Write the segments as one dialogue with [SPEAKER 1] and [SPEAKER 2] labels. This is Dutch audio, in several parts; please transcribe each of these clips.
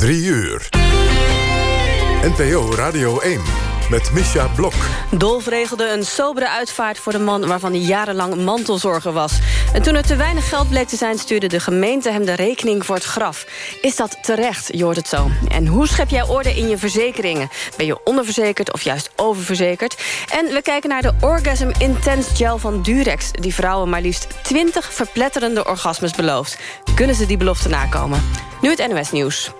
[SPEAKER 1] 3 uur. NPO Radio 1 met Misha Blok.
[SPEAKER 2] Dolf regelde een sobere uitvaart voor de man... waarvan hij jarenlang mantelzorger was. En toen er te weinig geld bleek te zijn... stuurde de gemeente hem de rekening voor het graf. Is dat terecht, je hoort het zo. En hoe schep jij orde in je verzekeringen? Ben je onderverzekerd of juist oververzekerd? En we kijken naar de Orgasm Intense Gel van Durex... die vrouwen maar liefst 20 verpletterende orgasmes belooft. Kunnen ze die belofte nakomen? Nu het NOS Nieuws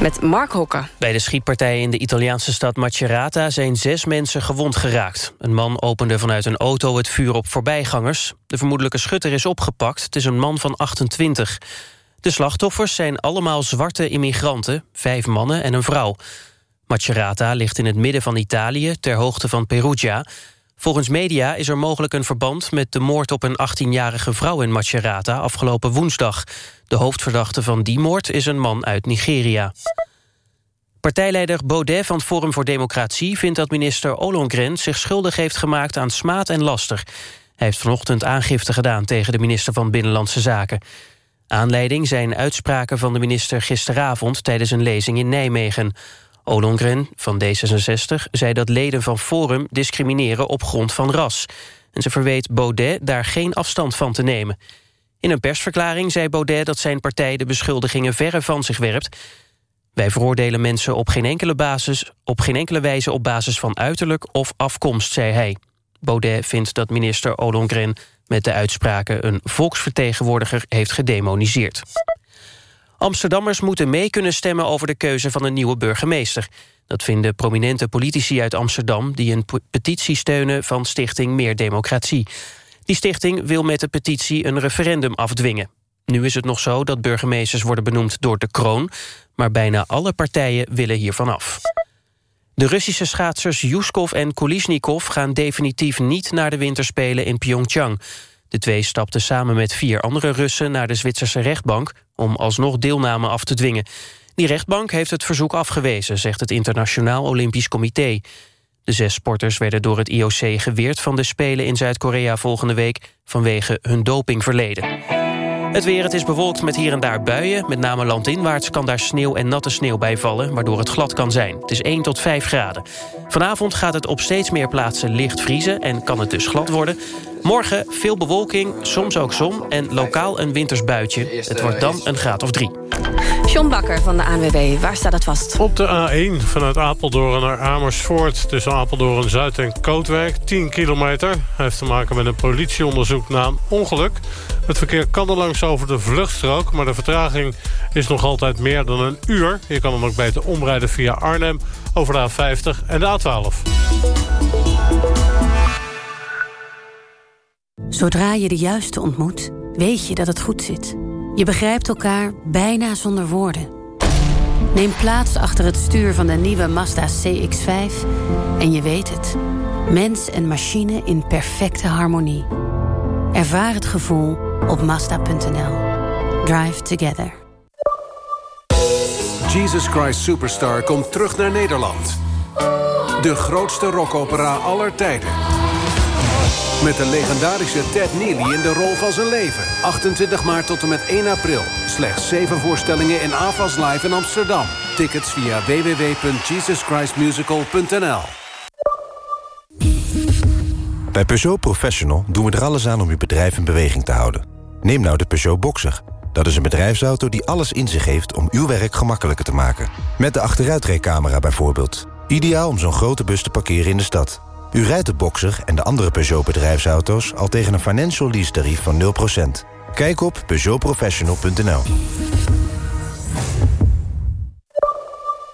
[SPEAKER 2] met Mark Hokker.
[SPEAKER 3] Bij de schietpartij in de Italiaanse stad Macerata zijn zes mensen gewond geraakt. Een man opende vanuit een auto het vuur op voorbijgangers. De vermoedelijke schutter is opgepakt. Het is een man van 28. De slachtoffers zijn allemaal zwarte immigranten, vijf mannen en een vrouw. Macerata ligt in het midden van Italië, ter hoogte van Perugia. Volgens media is er mogelijk een verband met de moord op een 18-jarige vrouw in Macerata afgelopen woensdag. De hoofdverdachte van die moord is een man uit Nigeria. Partijleider Baudet van Forum voor Democratie vindt dat minister Ollongren zich schuldig heeft gemaakt aan smaad en laster. Hij heeft vanochtend aangifte gedaan tegen de minister van Binnenlandse Zaken. Aanleiding zijn uitspraken van de minister gisteravond tijdens een lezing in Nijmegen. Ollongren van D66 zei dat leden van Forum discrimineren op grond van ras. En ze verweet Baudet daar geen afstand van te nemen. In een persverklaring zei Baudet dat zijn partij de beschuldigingen verre van zich werpt. Wij veroordelen mensen op geen enkele, basis, op geen enkele wijze op basis van uiterlijk of afkomst, zei hij. Baudet vindt dat minister Ollongren met de uitspraken een volksvertegenwoordiger heeft gedemoniseerd. Amsterdammers moeten mee kunnen stemmen over de keuze van een nieuwe burgemeester. Dat vinden prominente politici uit Amsterdam... die een petitie steunen van Stichting Meer Democratie. Die stichting wil met de petitie een referendum afdwingen. Nu is het nog zo dat burgemeesters worden benoemd door de kroon... maar bijna alle partijen willen hiervan af. De Russische schaatsers Yuskov en Kulisnikov gaan definitief niet naar de winterspelen in Pyeongchang. De twee stapten samen met vier andere Russen naar de Zwitserse rechtbank... om alsnog deelname af te dwingen. Die rechtbank heeft het verzoek afgewezen, zegt het Internationaal Olympisch Comité. De zes sporters werden door het IOC geweerd van de Spelen in Zuid-Korea volgende week... vanwege hun dopingverleden. Het weer, het is bewolkt met hier en daar buien. Met name landinwaarts kan daar sneeuw en natte sneeuw bij vallen... waardoor het glad kan zijn. Het is 1 tot 5 graden. Vanavond gaat het op steeds meer plaatsen licht vriezen... en kan het dus glad worden. Morgen veel bewolking, soms ook zon en lokaal een wintersbuitje. Het wordt dan een graad of 3.
[SPEAKER 2] John Bakker van de ANWB, waar staat het vast?
[SPEAKER 4] Op de A1 vanuit Apeldoorn naar Amersfoort... tussen Apeldoorn Zuid en Kootwijk, 10 kilometer. Hij heeft te maken met een politieonderzoek na een ongeluk. Het verkeer kan er langs over de vluchtstrook... maar de vertraging is nog altijd meer dan een uur. Je kan dan ook beter omrijden via Arnhem over de A50 en de A12.
[SPEAKER 5] Zodra je de juiste ontmoet, weet je dat het goed zit... Je begrijpt elkaar bijna zonder woorden. Neem plaats achter het stuur van de nieuwe Mazda CX-5 en je weet het. Mens en machine in perfecte harmonie. Ervaar het gevoel op Mazda.nl. Drive together.
[SPEAKER 6] Jesus Christ Superstar komt terug naar Nederland. De grootste rockopera aller tijden. Met de legendarische Ted Neely in de rol van zijn leven. 28 maart tot en met 1 april. Slechts 7 voorstellingen in AFAS Live in Amsterdam. Tickets via www.jesuschristmusical.nl
[SPEAKER 7] Bij Peugeot Professional doen we er alles aan om uw bedrijf in beweging te houden. Neem nou de Peugeot Boxer. Dat is een bedrijfsauto die alles in zich heeft om uw werk gemakkelijker te maken. Met de achteruitrijcamera bijvoorbeeld. Ideaal om zo'n grote bus te parkeren in de stad. U rijdt de Boxer en de andere Peugeot bedrijfsauto's... al tegen een financial lease tarief van 0%. Kijk op peugeotprofessional.nl.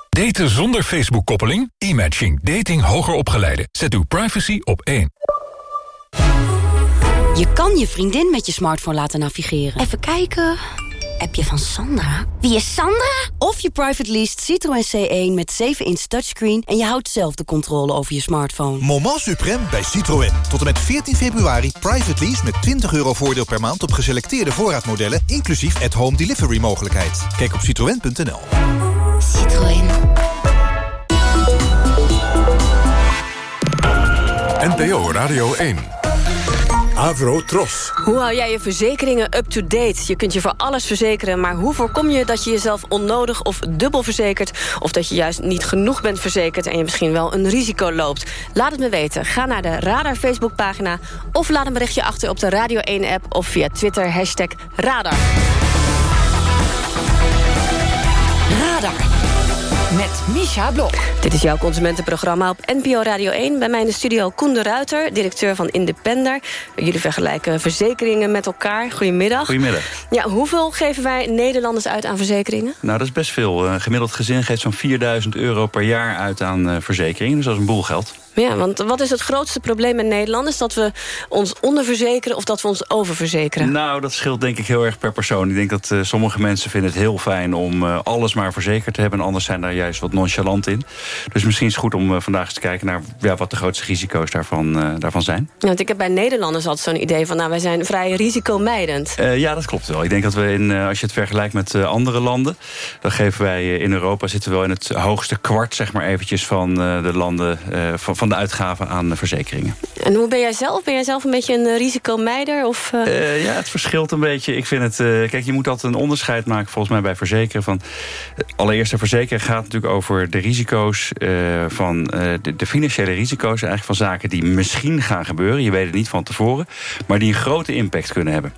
[SPEAKER 8] Daten zonder Facebook-koppeling? E-matching. Dating hoger opgeleiden. Zet uw privacy op 1.
[SPEAKER 5] Je kan je vriendin met je smartphone laten navigeren. Even kijken appje van Sandra. Wie is Sandra? Of je private lease Citroën C1 met 7-inch touchscreen... en je houdt zelf de controle over je smartphone.
[SPEAKER 9] Moment suprême bij Citroën. Tot en met 14 februari private lease met 20 euro voordeel per maand... op geselecteerde voorraadmodellen, inclusief at-home delivery mogelijkheid. Kijk op citroën.nl.
[SPEAKER 5] Citroën.
[SPEAKER 1] NPO Radio 1. Avro Tros.
[SPEAKER 2] Hoe hou jij je verzekeringen up-to-date? Je kunt je voor alles verzekeren, maar hoe voorkom je dat je jezelf onnodig of dubbel verzekert? Of dat je juist niet genoeg bent verzekerd en je misschien wel een risico loopt? Laat het me weten. Ga naar de Radar Facebookpagina of laat een berichtje achter op de Radio 1-app of via Twitter hashtag Radar.
[SPEAKER 10] Radar met Misha Blok.
[SPEAKER 2] Dit is jouw consumentenprogramma op NPO Radio 1. Bij mij in de studio Koen de Ruiter, directeur van Independer. Jullie vergelijken verzekeringen met elkaar. Goedemiddag.
[SPEAKER 11] Goedemiddag.
[SPEAKER 2] Ja, hoeveel geven wij Nederlanders uit aan verzekeringen?
[SPEAKER 11] Nou, dat is best veel. Een gemiddeld gezin geeft zo'n 4000 euro per jaar uit aan uh, verzekeringen. Dus dat is een boel geld.
[SPEAKER 2] Ja, want wat is het grootste probleem in Nederland? Is dat we ons onderverzekeren of dat we ons oververzekeren?
[SPEAKER 11] Nou, dat scheelt denk ik heel erg per persoon. Ik denk dat uh, sommige mensen vinden het heel fijn om uh, alles maar verzekerd te hebben... en anders zijn daar juist wat nonchalant in. Dus misschien is het goed om uh, vandaag eens te kijken naar... Ja, wat de grootste risico's daarvan, daarvan zijn.
[SPEAKER 2] Ja, want ik heb bij Nederlanders altijd zo'n idee van... nou, wij zijn vrij risicomijdend.
[SPEAKER 11] ja, dat klopt wel. Ik denk dat we, in, als je het vergelijkt met andere landen... dan geven wij in Europa zitten we wel in het hoogste kwart... zeg maar eventjes van de landen... van van de uitgaven aan verzekeringen.
[SPEAKER 2] En hoe ben jij zelf? Ben jij zelf een beetje een risicomeider? Of, uh...
[SPEAKER 11] Uh, ja, het verschilt een beetje. Ik vind het. Uh, kijk, je moet altijd een onderscheid maken, volgens mij, bij verzekeren. Van, allereerst, de verzekering gaat natuurlijk over de risico's van de, de, financiële risico's, eigenlijk van zaken die misschien gaan gebeuren. Je weet het niet van tevoren, maar die een grote impact kunnen hebben.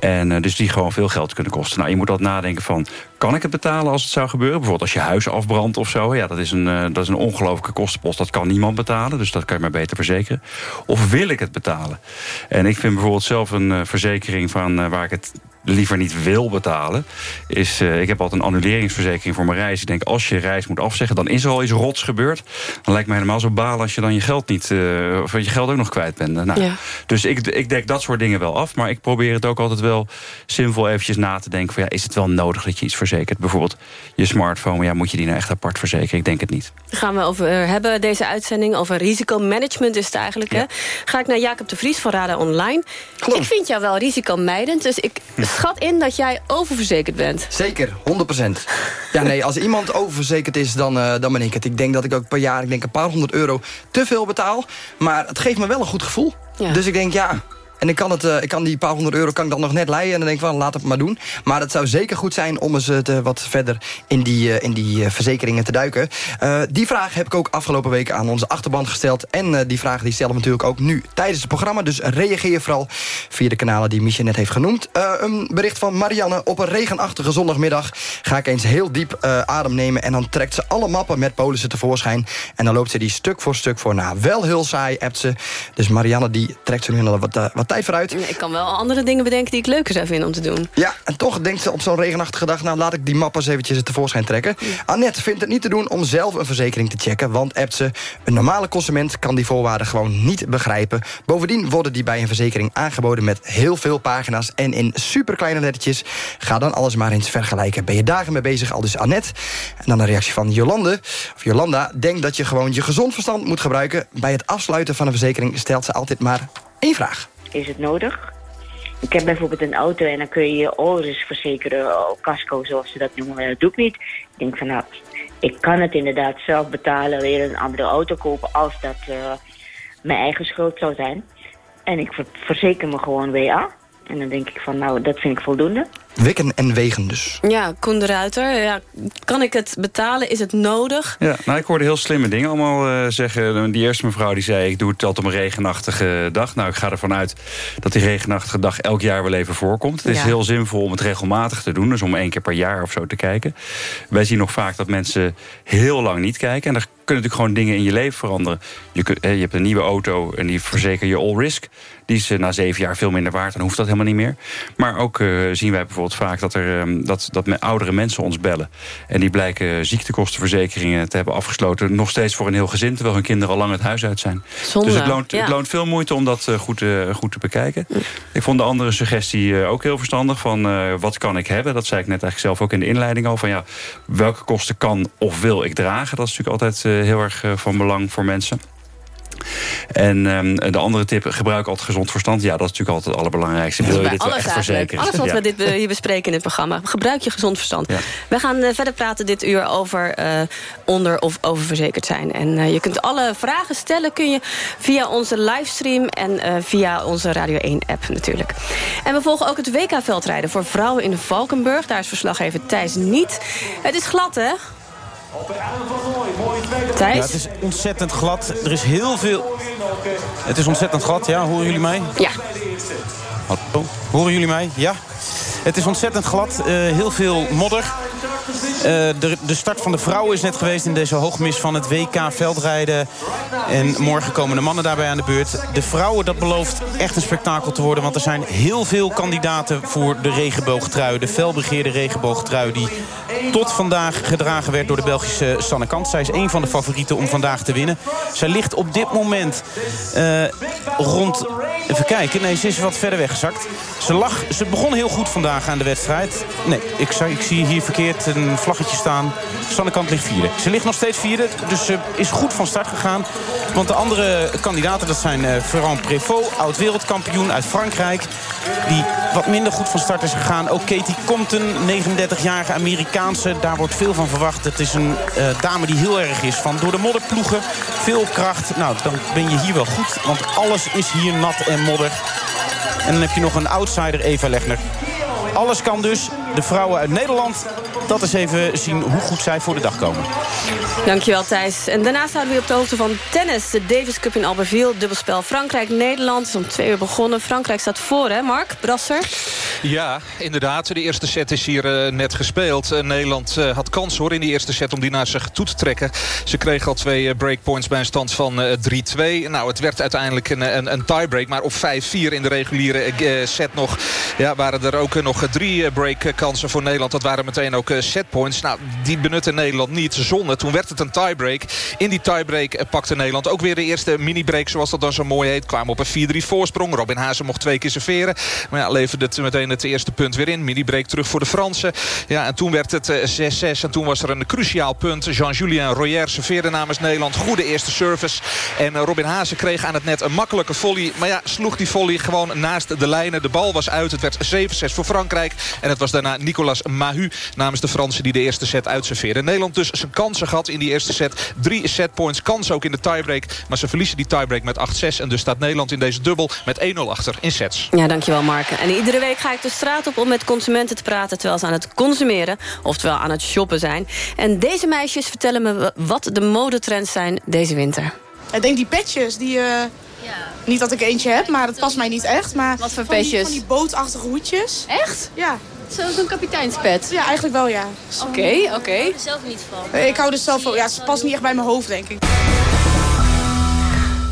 [SPEAKER 11] En dus die gewoon veel geld kunnen kosten. Nou, je moet altijd nadenken van, kan ik het betalen als het zou gebeuren? Bijvoorbeeld als je huis afbrandt of zo. Ja, dat is een, dat is een ongelooflijke kostenpost. Dat kan niemand betalen, dus dat kan je maar beter verzekeren. Of wil ik het betalen? En ik vind bijvoorbeeld zelf een uh, verzekering van uh, waar ik het liever niet wil betalen... is, uh, ik heb altijd een annuleringsverzekering voor mijn reis. Ik denk, als je reis moet afzeggen, dan is er al iets rots gebeurd. Dan lijkt mij helemaal zo balen als je dan je geld niet... Uh, of je geld ook nog kwijt bent. Nou, ja. Dus ik, ik dek dat soort dingen wel af. Maar ik probeer het ook altijd wel zinvol eventjes na te denken... van ja, is het wel nodig dat je iets verzekert? Bijvoorbeeld je smartphone, ja, moet je die nou echt apart verzekeren? Ik denk het niet.
[SPEAKER 2] Daar gaan we over hebben, deze uitzending. Over risicomanagement is het eigenlijk. Ja. Hè? Ga ik naar Jacob de Vries van Radar Online. Klopt. Ik vind jou wel risicomijdend, dus ik schat in dat jij oververzekerd bent.
[SPEAKER 12] Zeker, 100% Ja, nee, als iemand oververzekerd is, dan, uh, dan ben ik het. Ik denk dat ik ook per jaar ik denk een paar honderd euro te veel betaal. Maar het geeft me wel een goed gevoel. Ja. Dus ik denk, ja, en ik kan, het, uh, ik kan die paar honderd euro kan ik dan nog net leiden. En dan denk ik van, laat het maar doen. Maar het zou zeker goed zijn om eens uh, wat verder in die, uh, in die verzekeringen te duiken. die vraag heb ik ook afgelopen weken aan onze achterband gesteld. En die vraag die stellen we natuurlijk ook nu tijdens het programma. Dus reageer vooral via de kanalen die Micha net heeft genoemd. een bericht van Marianne. Op een regenachtige zondagmiddag ga ik eens heel diep adem nemen. En dan trekt ze alle mappen met polissen tevoorschijn. En dan loopt ze die stuk voor stuk voor na. Wel heel saai, ze. Dus Marianne die trekt ze nu wat, wat tijd vooruit.
[SPEAKER 2] Ik kan wel andere dingen bedenken die ik leuker zou vinden om te doen.
[SPEAKER 12] Ja, en toch denkt ze op zo'n regenachtige dag... nou, laat ik die mappen eens eventjes tevoorschijn trekken. Annette vindt het niet te doen om zelf een verzekering te checken... want appt ze, een normale consument kan die voorwaarden gewoon niet begrijpen. Bovendien worden die bij een verzekering aangeboden met heel veel pagina's... en in superkleine lettertjes. Ga dan alles maar eens vergelijken. Ben je dagen mee bezig, al dus Annette. En dan een reactie van Jolande, of Jolanda... denkt dat je gewoon je gezond verstand moet gebruiken. Bij het afsluiten van een verzekering stelt ze altijd maar één vraag
[SPEAKER 13] is het nodig. Ik heb bijvoorbeeld een auto en dan kun je je oris verzekeren, of casco zoals ze dat noemen. Dat doe ik niet. Ik denk van nou, ik kan het inderdaad zelf betalen, weer een andere auto kopen als dat uh, mijn eigen schuld zou zijn. En ik verzeker me gewoon WA. En dan denk ik van nou, dat vind ik voldoende.
[SPEAKER 12] Wikken en wegen dus.
[SPEAKER 2] Ja, Koen de Ruiter. Ja, kan ik het betalen? Is het nodig?
[SPEAKER 11] Ja, nou, ik hoorde heel slimme dingen allemaal uh, zeggen. Die eerste mevrouw die zei, ik doe het altijd op een regenachtige dag. Nou, ik ga ervan uit dat die regenachtige dag elk jaar wel even voorkomt. Het is heel zinvol om het regelmatig te doen. Dus om één keer per jaar of zo te kijken. Wij zien nog vaak dat mensen heel lang niet kijken. En kunnen natuurlijk gewoon dingen in je leven veranderen. Je, je hebt een nieuwe auto en die verzeker je all risk. Die is uh, na zeven jaar veel minder waard. Dan hoeft dat helemaal niet meer. Maar ook uh, zien wij bijvoorbeeld vaak dat, er, um, dat, dat met oudere mensen ons bellen. En die blijken ziektekostenverzekeringen te hebben afgesloten. Nog steeds voor een heel gezin, terwijl hun kinderen al lang het huis uit zijn.
[SPEAKER 2] Zonde,
[SPEAKER 11] dus het loont,
[SPEAKER 2] ja.
[SPEAKER 11] het loont veel moeite om dat uh, goed, uh, goed te bekijken. Ik vond de andere suggestie ook heel verstandig. Van wat kan ik hebben? Dat zei ik net eigenlijk zelf ook in de inleiding al. Van ja, welke kosten kan of wil ik dragen? Dat is natuurlijk altijd heel erg van belang voor mensen. En ehm, de andere tip, gebruik altijd gezond verstand. Ja, dat is natuurlijk altijd het allerbelangrijkste. Wil je dit wel echt verzekeren?
[SPEAKER 2] Alles wat
[SPEAKER 11] Ja.
[SPEAKER 2] we dit, eh, hier bespreken in het programma. Gebruik je gezond verstand. We gaan eh, verder praten dit uur over eh, onder- of oververzekerd zijn. En eh, je kunt alle vragen stellen kun je via onze livestream... en eh, via onze Radio 1-app natuurlijk. En we volgen ook het WK-veldrijden voor vrouwen in Valkenburg. Daar is verslaggever Thijs niet. Het is glad, hè? Thijs?
[SPEAKER 14] Ja, het is ontzettend glad. Er is heel veel... Het is ontzettend glad, ja. Horen jullie mij?
[SPEAKER 2] Ja.
[SPEAKER 14] Hallo? Horen jullie mij? Ja. Het is ontzettend glad. eh, heel veel modder. Eh, de, de start van de vrouwen is net geweest in deze hoogmis van het WK veldrijden. En morgen komen de mannen daarbij aan de beurt. De vrouwen, dat belooft echt een spektakel te worden. Want er zijn heel veel kandidaten voor de regenboogtrui. De felbegeerde regenboogtrui die tot vandaag gedragen werd door de Belgische Sanne Kant. Zij is een van de favorieten om vandaag te winnen. Zij ligt op dit moment eh, rond... Even kijken, nee, ze is wat verder weggezakt. Ze, lag, ze begon heel goed vandaag aan de wedstrijd. Nee, ik, ik zie hier verkeerd een vlaggetje staan. Sanne Kant ligt vierde. Ze ligt nog steeds vierde, dus ze is goed van start gegaan. Want de andere kandidaten, dat zijn eh Ferrand Prévost, oud-wereldkampioen uit Frankrijk. Die wat minder goed van start is gegaan. Ook Katie Compton, 39-jarige Amerikaanse. Daar wordt veel van verwacht. Het is een eh, dame die heel erg is van door de modder ploegen. Veel kracht. Nou, dan ben je hier wel goed. Want alles is hier nat en modder. En dan heb je nog een outsider, Eva Legner. Alles kan dus. De vrouwen uit Nederland. Dat is even zien hoe goed zij voor de dag komen.
[SPEAKER 2] Dankjewel Thijs. En daarnaast houden we op de hoogte van tennis. De Davis Cup in Albertville, dubbelspel Frankrijk-Nederland. is om twee uur begonnen. Frankrijk staat voor, hè Mark? Brasser?
[SPEAKER 15] Ja, inderdaad. De eerste set is hier eh, net gespeeld. Eh, Nederland eh, had kans hoor in die eerste set om die naar zich toe te trekken. Ze kregen al twee breakpoints bij een stand van eh, 3-2. Nou, het werd uiteindelijk een, een, een tiebreak. Maar op 5-4 in de reguliere set nog ja, waren er ook nog drie eh, breakkansen voor Nederland. Dat waren meteen ook eh, setpoints. Nou, die benutte Nederland niet. Ze zonnen. Toen werd het een tiebreak. In die tiebreak eh, pakte Nederland ook weer de eerste mini-break, zoals dat dan zo mooi heet. Kwamen op een 4-3 voorsprong. Robin Hazen mocht twee keer serveren. Maar ja, leverde het meteen het eerste punt weer in. Mini-break terug voor de Fransen. Ja, en toen werd het eh, 6-6. En toen was er een cruciaal punt. Jean-Julien Royer serveerde namens Nederland. Goede eerste service. En eh, Robin Hazen kreeg aan het net een makkelijke volley. Maar ja, sloeg die volley gewoon naast de lijnen. De bal was uit. Het werd 7-6 voor Frankrijk. En het was daarna Nicolas Mahu namens de Fransen die de eerste set uitserveerde. Nederland dus zijn kansen gehad in die eerste set. Drie setpoints, kans ook in de tiebreak. Maar ze verliezen die tiebreak met 8-6. En dus staat Nederland in deze dubbel met 1-0 achter in sets.
[SPEAKER 2] Ja, dankjewel Mark. En iedere week ga ik de straat op om met consumenten te praten... terwijl ze aan het consumeren, oftewel aan het shoppen zijn. En deze meisjes vertellen me wat de modetrends zijn deze winter.
[SPEAKER 16] Ik denk die petjes, die... eh, Niet dat ik eentje heb, maar het past mij niet echt. Maar Wat voor van Die, van die bootachtige hoedjes.
[SPEAKER 17] Echt?
[SPEAKER 16] Ja.
[SPEAKER 17] Zo'n kapiteinspet?
[SPEAKER 16] Ja, eigenlijk wel, ja.
[SPEAKER 17] Oké, oké.
[SPEAKER 16] Ik er zelf niet van. Ik hou er zelf van. Ja, ze past niet echt bij mijn hoofd, denk ik.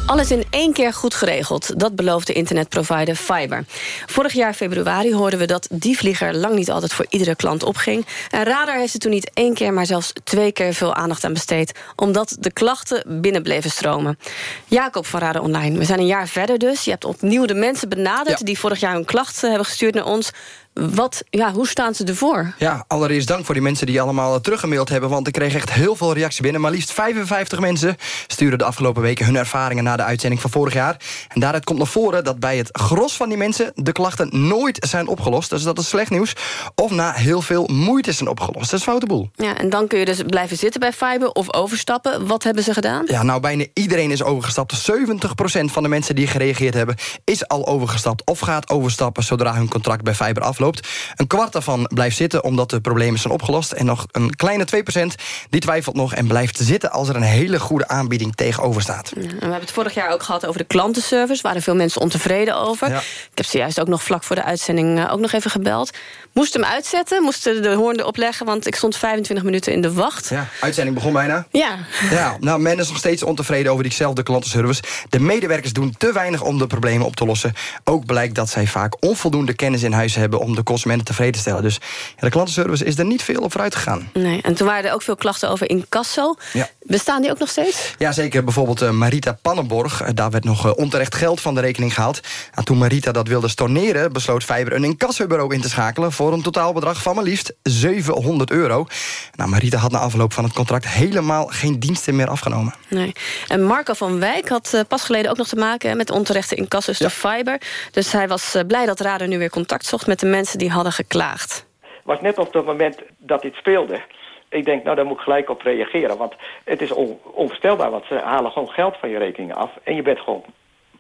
[SPEAKER 2] Alles in één keer goed geregeld. Dat belooft de internetprovider Fiber. Vorig jaar februari hoorden we dat die vlieger... lang niet altijd voor iedere klant opging. En Radar heeft er toen niet één keer, maar zelfs twee keer veel aandacht aan besteed... omdat de klachten binnen bleven stromen. Jacob van Radar Online, we zijn een jaar verder dus. Je hebt opnieuw de mensen benaderd... die vorig jaar hun klachten hebben gestuurd naar ons. Wat, ja, hoe staan ze ervoor?
[SPEAKER 12] Ja, allereerst dank voor die mensen die allemaal teruggemaild hebben... want ik kreeg echt heel veel reacties binnen. Maar liefst 55 mensen sturen de afgelopen weken... hun ervaringen na de uitzending van vorig jaar. En daaruit komt naar voren dat bij het gros van die mensen... de klachten nooit zijn opgelost. Dus dat is slecht nieuws. Of na heel veel moeite zijn opgelost. Dat is foute boel.
[SPEAKER 2] Ja, en dan kun je dus blijven zitten bij Fiber of overstappen. Wat hebben ze gedaan?
[SPEAKER 12] Ja, nou, bijna iedereen is overgestapt. 70% van de mensen die gereageerd hebben... is al overgestapt of gaat overstappen... zodra hun contract bij Fiber afloopt. Een kwart daarvan blijft zitten omdat de problemen zijn opgelost. En nog een kleine 2% die twijfelt nog en blijft zitten... als er een hele goede aanbieding tegenover staat.
[SPEAKER 2] Ja, en we hebben het vorig jaar ook gehad over de klantenservice. Waren veel mensen ontevreden over.
[SPEAKER 12] Ja.
[SPEAKER 2] Ik heb ze juist ook nog vlak voor de uitzending eh, ook nog even gebeld. Moest hem uitzetten, moest de hoorn erop leggen... want ik stond 25 minuten in de wacht.
[SPEAKER 12] Ja, uitzending begon bijna.
[SPEAKER 2] Ja.
[SPEAKER 12] Ja, nou, men is nog steeds ontevreden over diezelfde klantenservice. De medewerkers doen te weinig om de problemen op te lossen. Ook blijkt dat zij vaak onvoldoende kennis in huis hebben... om de consumenten tevreden te stellen. Dus ja, de klantenservice is er niet veel op vooruit gegaan.
[SPEAKER 2] Nee, en toen waren er ook veel klachten over incasso.
[SPEAKER 12] Ja.
[SPEAKER 2] Bestaan die ook nog steeds?
[SPEAKER 12] Ja, zeker. Bijvoorbeeld eh, Marita Pannenborg. Eh, daar werd nog eh, onterecht geld van de rekening gehaald. En toen Marita dat wilde storneren... besloot Fiber een incassobureau in te schakelen... voor voor een totaalbedrag van maar liefst 700 euro. Nou, Marita had na afloop van het contract helemaal geen diensten meer afgenomen.
[SPEAKER 2] Nee. En Marco van Wijk had uh, pas geleden ook nog te maken met onterechte incassus ja. de Fiber. Dus hij was uh, blij dat Radar nu weer contact zocht met de mensen die hadden geklaagd.
[SPEAKER 18] was net op het moment dat dit speelde. Ik denk, nou, daar moet ik gelijk op reageren. Want het is on onvoorstelbaar, want ze halen gewoon geld van je rekeningen af. En je bent gewoon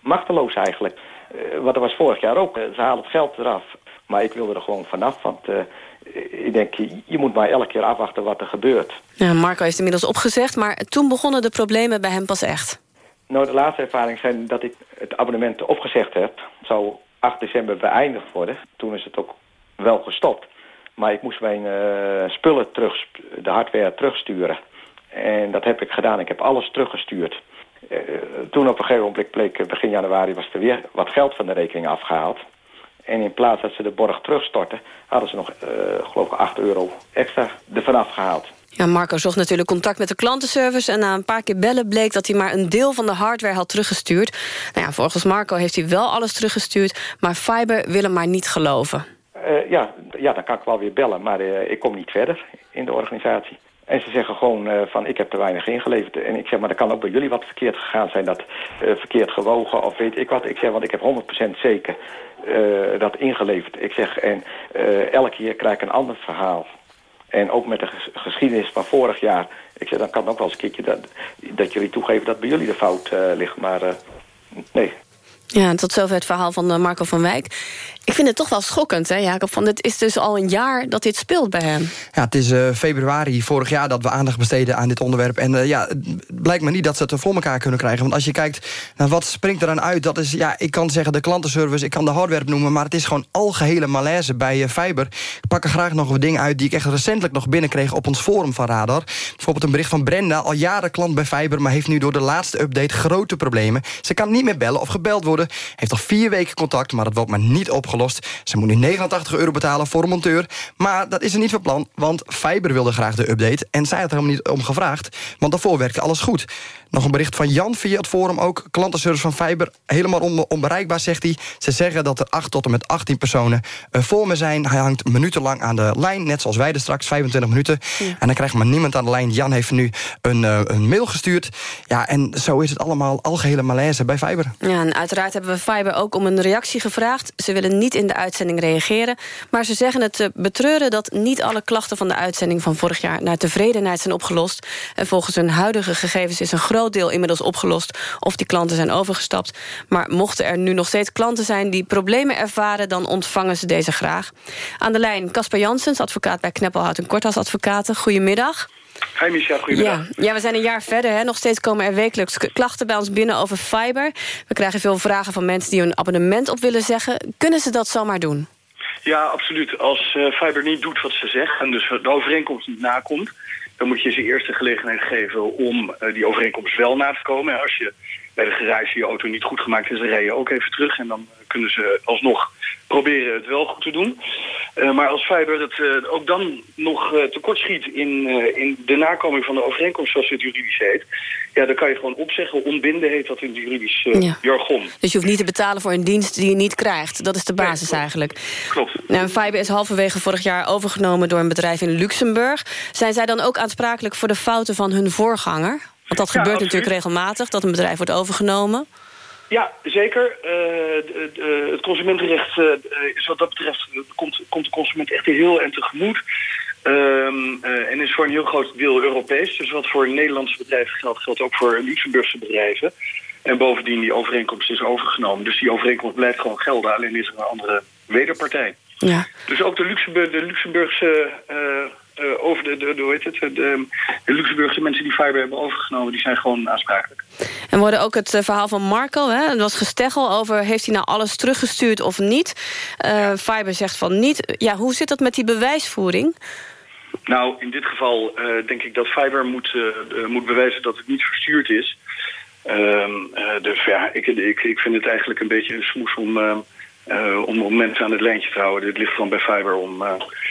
[SPEAKER 18] machteloos eigenlijk. Uh, wat er was vorig jaar ook. ze halen het geld eraf. Maar ik wilde er gewoon vanaf, want uh, ik denk, je moet maar elke keer afwachten wat er gebeurt.
[SPEAKER 2] Ja, Marco heeft inmiddels opgezegd, maar toen begonnen de problemen bij hem pas echt.
[SPEAKER 18] Nou, de laatste ervaring zijn dat ik het abonnement opgezegd heb. Het zou 8 december beëindigd worden. Toen is het ook wel gestopt. Maar ik moest mijn uh, spullen terug, de hardware terugsturen. En dat heb ik gedaan. Ik heb alles teruggestuurd. Uh, toen op een gegeven moment bleek, begin januari, was er weer wat geld van de rekening afgehaald. En in plaats dat ze de borg terugstorten, hadden ze nog, uh, geloof ik, 8 euro extra ervan afgehaald.
[SPEAKER 2] Ja, Marco zocht natuurlijk contact met de klantenservice... en na een paar keer bellen bleek dat hij maar een deel van de hardware had teruggestuurd. Nou ja, volgens Marco heeft hij wel alles teruggestuurd... maar Fiber wil hem maar niet geloven.
[SPEAKER 18] Uh, ja, ja, dan kan ik wel weer bellen, maar uh, ik kom niet verder in de organisatie. En ze zeggen gewoon uh, van ik heb te weinig ingeleverd. En ik zeg, maar dat kan ook bij jullie wat verkeerd gegaan zijn. Dat uh, verkeerd gewogen of weet ik wat. Ik zeg, want ik heb 100% zeker uh, dat ingeleverd. Ik zeg, en elke keer krijg ik een ander verhaal. En ook met de geschiedenis van vorig jaar. Ik zeg, dan kan ook wel eens een keertje dat, dat jullie toegeven dat bij jullie de fout ligt. Maar nee,
[SPEAKER 2] ja, tot zover het verhaal van Marco van Wijk. Ik vind het toch wel schokkend, hè, Jacob? Van het is dus al een jaar dat dit speelt bij hem.
[SPEAKER 12] Ja, het is uh, februari vorig jaar dat we aandacht besteden aan dit onderwerp. En uh, ja, het blijkt me niet dat ze het voor elkaar kunnen krijgen. Want als je kijkt naar wat springt er dan uit... dat is, ja, ik kan zeggen de klantenservice, ik kan de hardware noemen... maar het is gewoon algehele malaise bij uh, Fiber. Ik pak er graag nog wat dingen uit die ik echt recentelijk nog binnenkreeg... op ons forum van Radar. Bijvoorbeeld een bericht van Brenda, al jaren klant bij Fiber... maar heeft nu door de laatste update grote problemen. Ze kan niet meer bellen of gebeld worden. Heeft al vier weken contact, maar dat wordt maar niet opgelost. Ze moet nu 89 euro betalen voor een monteur. Maar dat is er niet van plan, want Fiber wilde graag de update... en zij had er helemaal niet om gevraagd, want daarvoor werkte alles goed. Nog een bericht van Jan via het forum ook. Klantenservice van Fiber, helemaal on onbereikbaar, zegt hij. Ze zeggen dat er 8 tot en met 18 personen uh, voor me zijn. Hij hangt minutenlang aan de lijn, net zoals wij er straks, 25 minuten. Ja. En dan krijgt maar niemand aan de lijn. Jan heeft nu een, uh, een mail gestuurd. Ja, en zo is het allemaal algehele malaise bij Fiber.
[SPEAKER 2] Ja, en uiteraard hebben we Fiber ook om een reactie gevraagd. Ze willen niet in de uitzending reageren. Maar ze zeggen het te betreuren dat niet alle klachten van de uitzending van vorig jaar... naar tevredenheid zijn opgelost. En volgens hun huidige gegevens is een groot deel inmiddels opgelost... of die klanten zijn overgestapt. Maar mochten er nu nog steeds klanten zijn die problemen ervaren... dan ontvangen ze deze graag. Aan de lijn Casper Janssens, advocaat bij Kneppelhout en Korthaus Advocaten. Goedemiddag.
[SPEAKER 19] Hi Micha, goedemiddag.
[SPEAKER 2] Ja, ja, we zijn een jaar verder. Hè. Nog steeds komen er wekelijks klachten bij ons binnen over fiber. We krijgen veel vragen van mensen die hun abonnement op willen zeggen. Kunnen ze dat zomaar doen?
[SPEAKER 19] Ja, absoluut. Als uh, Fiber niet doet wat ze zegt... en dus de overeenkomst niet nakomt dan moet je ze eerst de gelegenheid geven om uh, die overeenkomst wel na te komen. En als je bij de garage je auto niet goed gemaakt is, dan rij je ook even terug. En dan kunnen ze alsnog proberen het wel goed te doen. Uh, maar als Fiber het uh, ook dan nog uh, tekortschiet in, in de nakoming van de overeenkomst, zoals het juridisch heet, ja, dan kan je gewoon opzeggen. Ontbinden heet dat in het juridisch ja. jargon.
[SPEAKER 2] Dus je hoeft niet te betalen voor een dienst die je niet krijgt. Dat is de basis
[SPEAKER 19] nee,
[SPEAKER 2] eigenlijk.
[SPEAKER 19] Klopt.
[SPEAKER 2] Nou, Fiber is halverwege vorig jaar overgenomen door een bedrijf in Luxemburg. Zijn zij dan ook aansprakelijk voor de fouten van hun voorganger? Want dat
[SPEAKER 19] Ja,
[SPEAKER 2] gebeurt
[SPEAKER 19] absoluut.
[SPEAKER 2] natuurlijk regelmatig, dat een bedrijf wordt overgenomen.
[SPEAKER 19] Ja, zeker. Uh, de, de, het consumentenrecht uh, is wat dat betreft komt, komt de consument echt heel en tegemoet. Um, uh, en is voor een heel groot deel Europees. Dus wat voor Nederlandse bedrijven geldt, geldt ook voor Luxemburgse bedrijven. En bovendien die overeenkomst is overgenomen. Dus die overeenkomst blijft gewoon gelden, alleen is er een andere wederpartij.
[SPEAKER 2] Ja.
[SPEAKER 19] Dus ook de, Luxemburg, de Luxemburgse uh, over de, de, de, hoe heet het, de, de Luxemburgse mensen die Fiber hebben overgenomen, die zijn gewoon aansprakelijk.
[SPEAKER 2] En worden ook het uh, verhaal van Marco, hè, het was gesteggel over... heeft hij nou alles teruggestuurd of niet? Uh, Fiber zegt van niet. Ja, hoe zit dat met die bewijsvoering?
[SPEAKER 19] Nou, in dit geval uh, denk ik dat Fiber moet, moet bewijzen dat het niet verstuurd is. Uh, dus ja, ik, ik, ik vind het eigenlijk een beetje een smoes om, om, om mensen aan het lijntje te houden. Dit ligt gewoon bij Fiber om,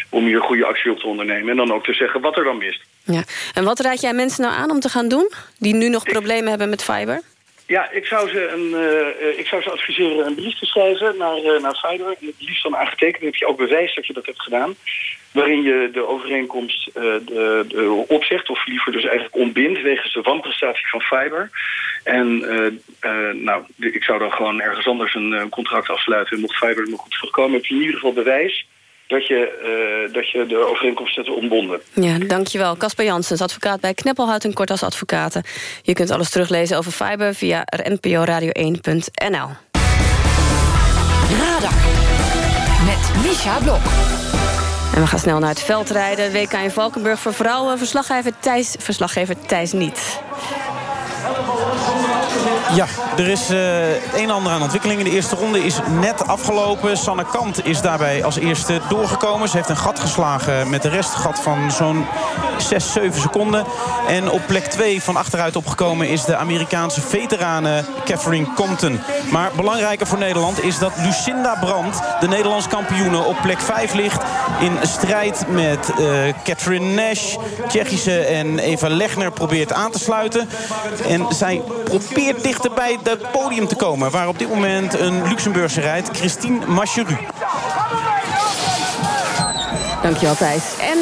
[SPEAKER 19] om hier goede actie op te ondernemen. En dan ook te zeggen wat er dan mist.
[SPEAKER 2] Ja. En wat raad jij mensen nou aan om te gaan doen? Die nu nog problemen hebben met Fiber?
[SPEAKER 19] Ja, ik zou, ze een, uh, ik zou ze adviseren een brief te schrijven naar, uh, naar. En het liefst dan aangetekend. Dan heb je ook bewijs dat je dat hebt gedaan. Waarin je de overeenkomst uh, de, de opzegt, of liever dus eigenlijk ontbindt... wegens de wanprestatie van Fiverr. En nou, ik zou dan gewoon ergens anders een contract afsluiten. En mocht Fiverr nog goed terugkomen, heb je in ieder geval bewijs dat je, uh, dat je de overeenkomst hebt ontbonden.
[SPEAKER 2] Ja, dankjewel. Casper Janssens, advocaat bij Kneppelhout en Kortas Advocaten. Je kunt alles teruglezen over Fiber via nporadio1.nl.
[SPEAKER 10] Radar met Misha Blok.
[SPEAKER 2] En we gaan snel naar het veld rijden. WK in Valkenburg voor vrouwen. Verslaggever Thijs, verslaggever Thijs niet.
[SPEAKER 14] Ja, er is het een en ander aan ontwikkeling. In de eerste ronde is net afgelopen. Sanne Kant is daarbij als eerste doorgekomen. Ze heeft een gat geslagen met de rest. gat van zo'n 6, 7 seconden. En op plek 2 van achteruit opgekomen is de Amerikaanse veterane Catherine Compton. Maar belangrijker voor Nederland is dat Lucinda Brandt, de Nederlands kampioene, op plek 5 ligt. In strijd met uh, Catherine Nash, Tsjechische en Eva Legner probeert aan te sluiten. En zij probeert dichter bij het podium te komen. Waar op dit moment een Luxemburgse rijdt, Christine Macheru.
[SPEAKER 2] Dankjewel Thijs. En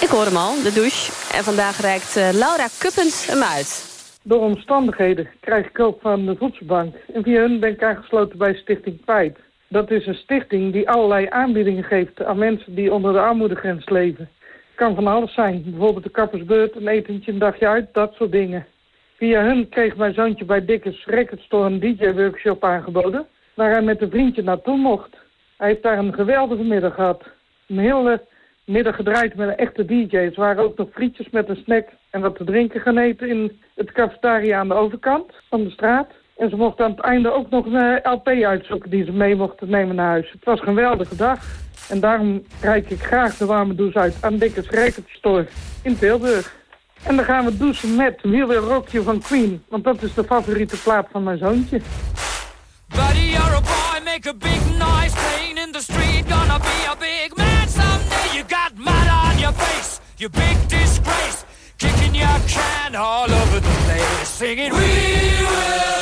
[SPEAKER 2] ik hoor hem al, de douche. En vandaag reikt uh, Laura Kuppens hem uit.
[SPEAKER 20] Door omstandigheden krijg ik hulp van de voedselbank. En via hun ben ik aangesloten bij Stichting Pijp. Dat is een stichting die allerlei aanbiedingen geeft aan mensen die onder de armoedegrens leven. Het kan van alles zijn. Bijvoorbeeld de kappersbeurt, een etentje, een dagje uit, dat soort dingen. Via hun kreeg mijn zoontje bij Dickens Record Store een DJ-workshop aangeboden... waar hij met een vriendje naartoe mocht. Hij heeft daar een geweldige middag gehad. Een hele middag gedraaid met een echte DJ. Er waren ook nog frietjes met een snack en wat te drinken gaan eten... in het cafetaria aan de overkant van de straat. En ze mochten aan het einde ook nog een eh, LP uitzoeken die ze mee mochten nemen naar huis. Het was een geweldige dag. En daarom reik ik graag de warme douche uit aan Dickens Record Store in Tilburg. En dan gaan we douchen met We Will Rock You van Queen. Want dat is de favoriete plaat van mijn zoontje. Buddy, you're a boy, make a big noise playing in the street. Gonna be a big man someday. You got mud on your face, you big disgrace. Kicking your can all over the place. Singing, We will,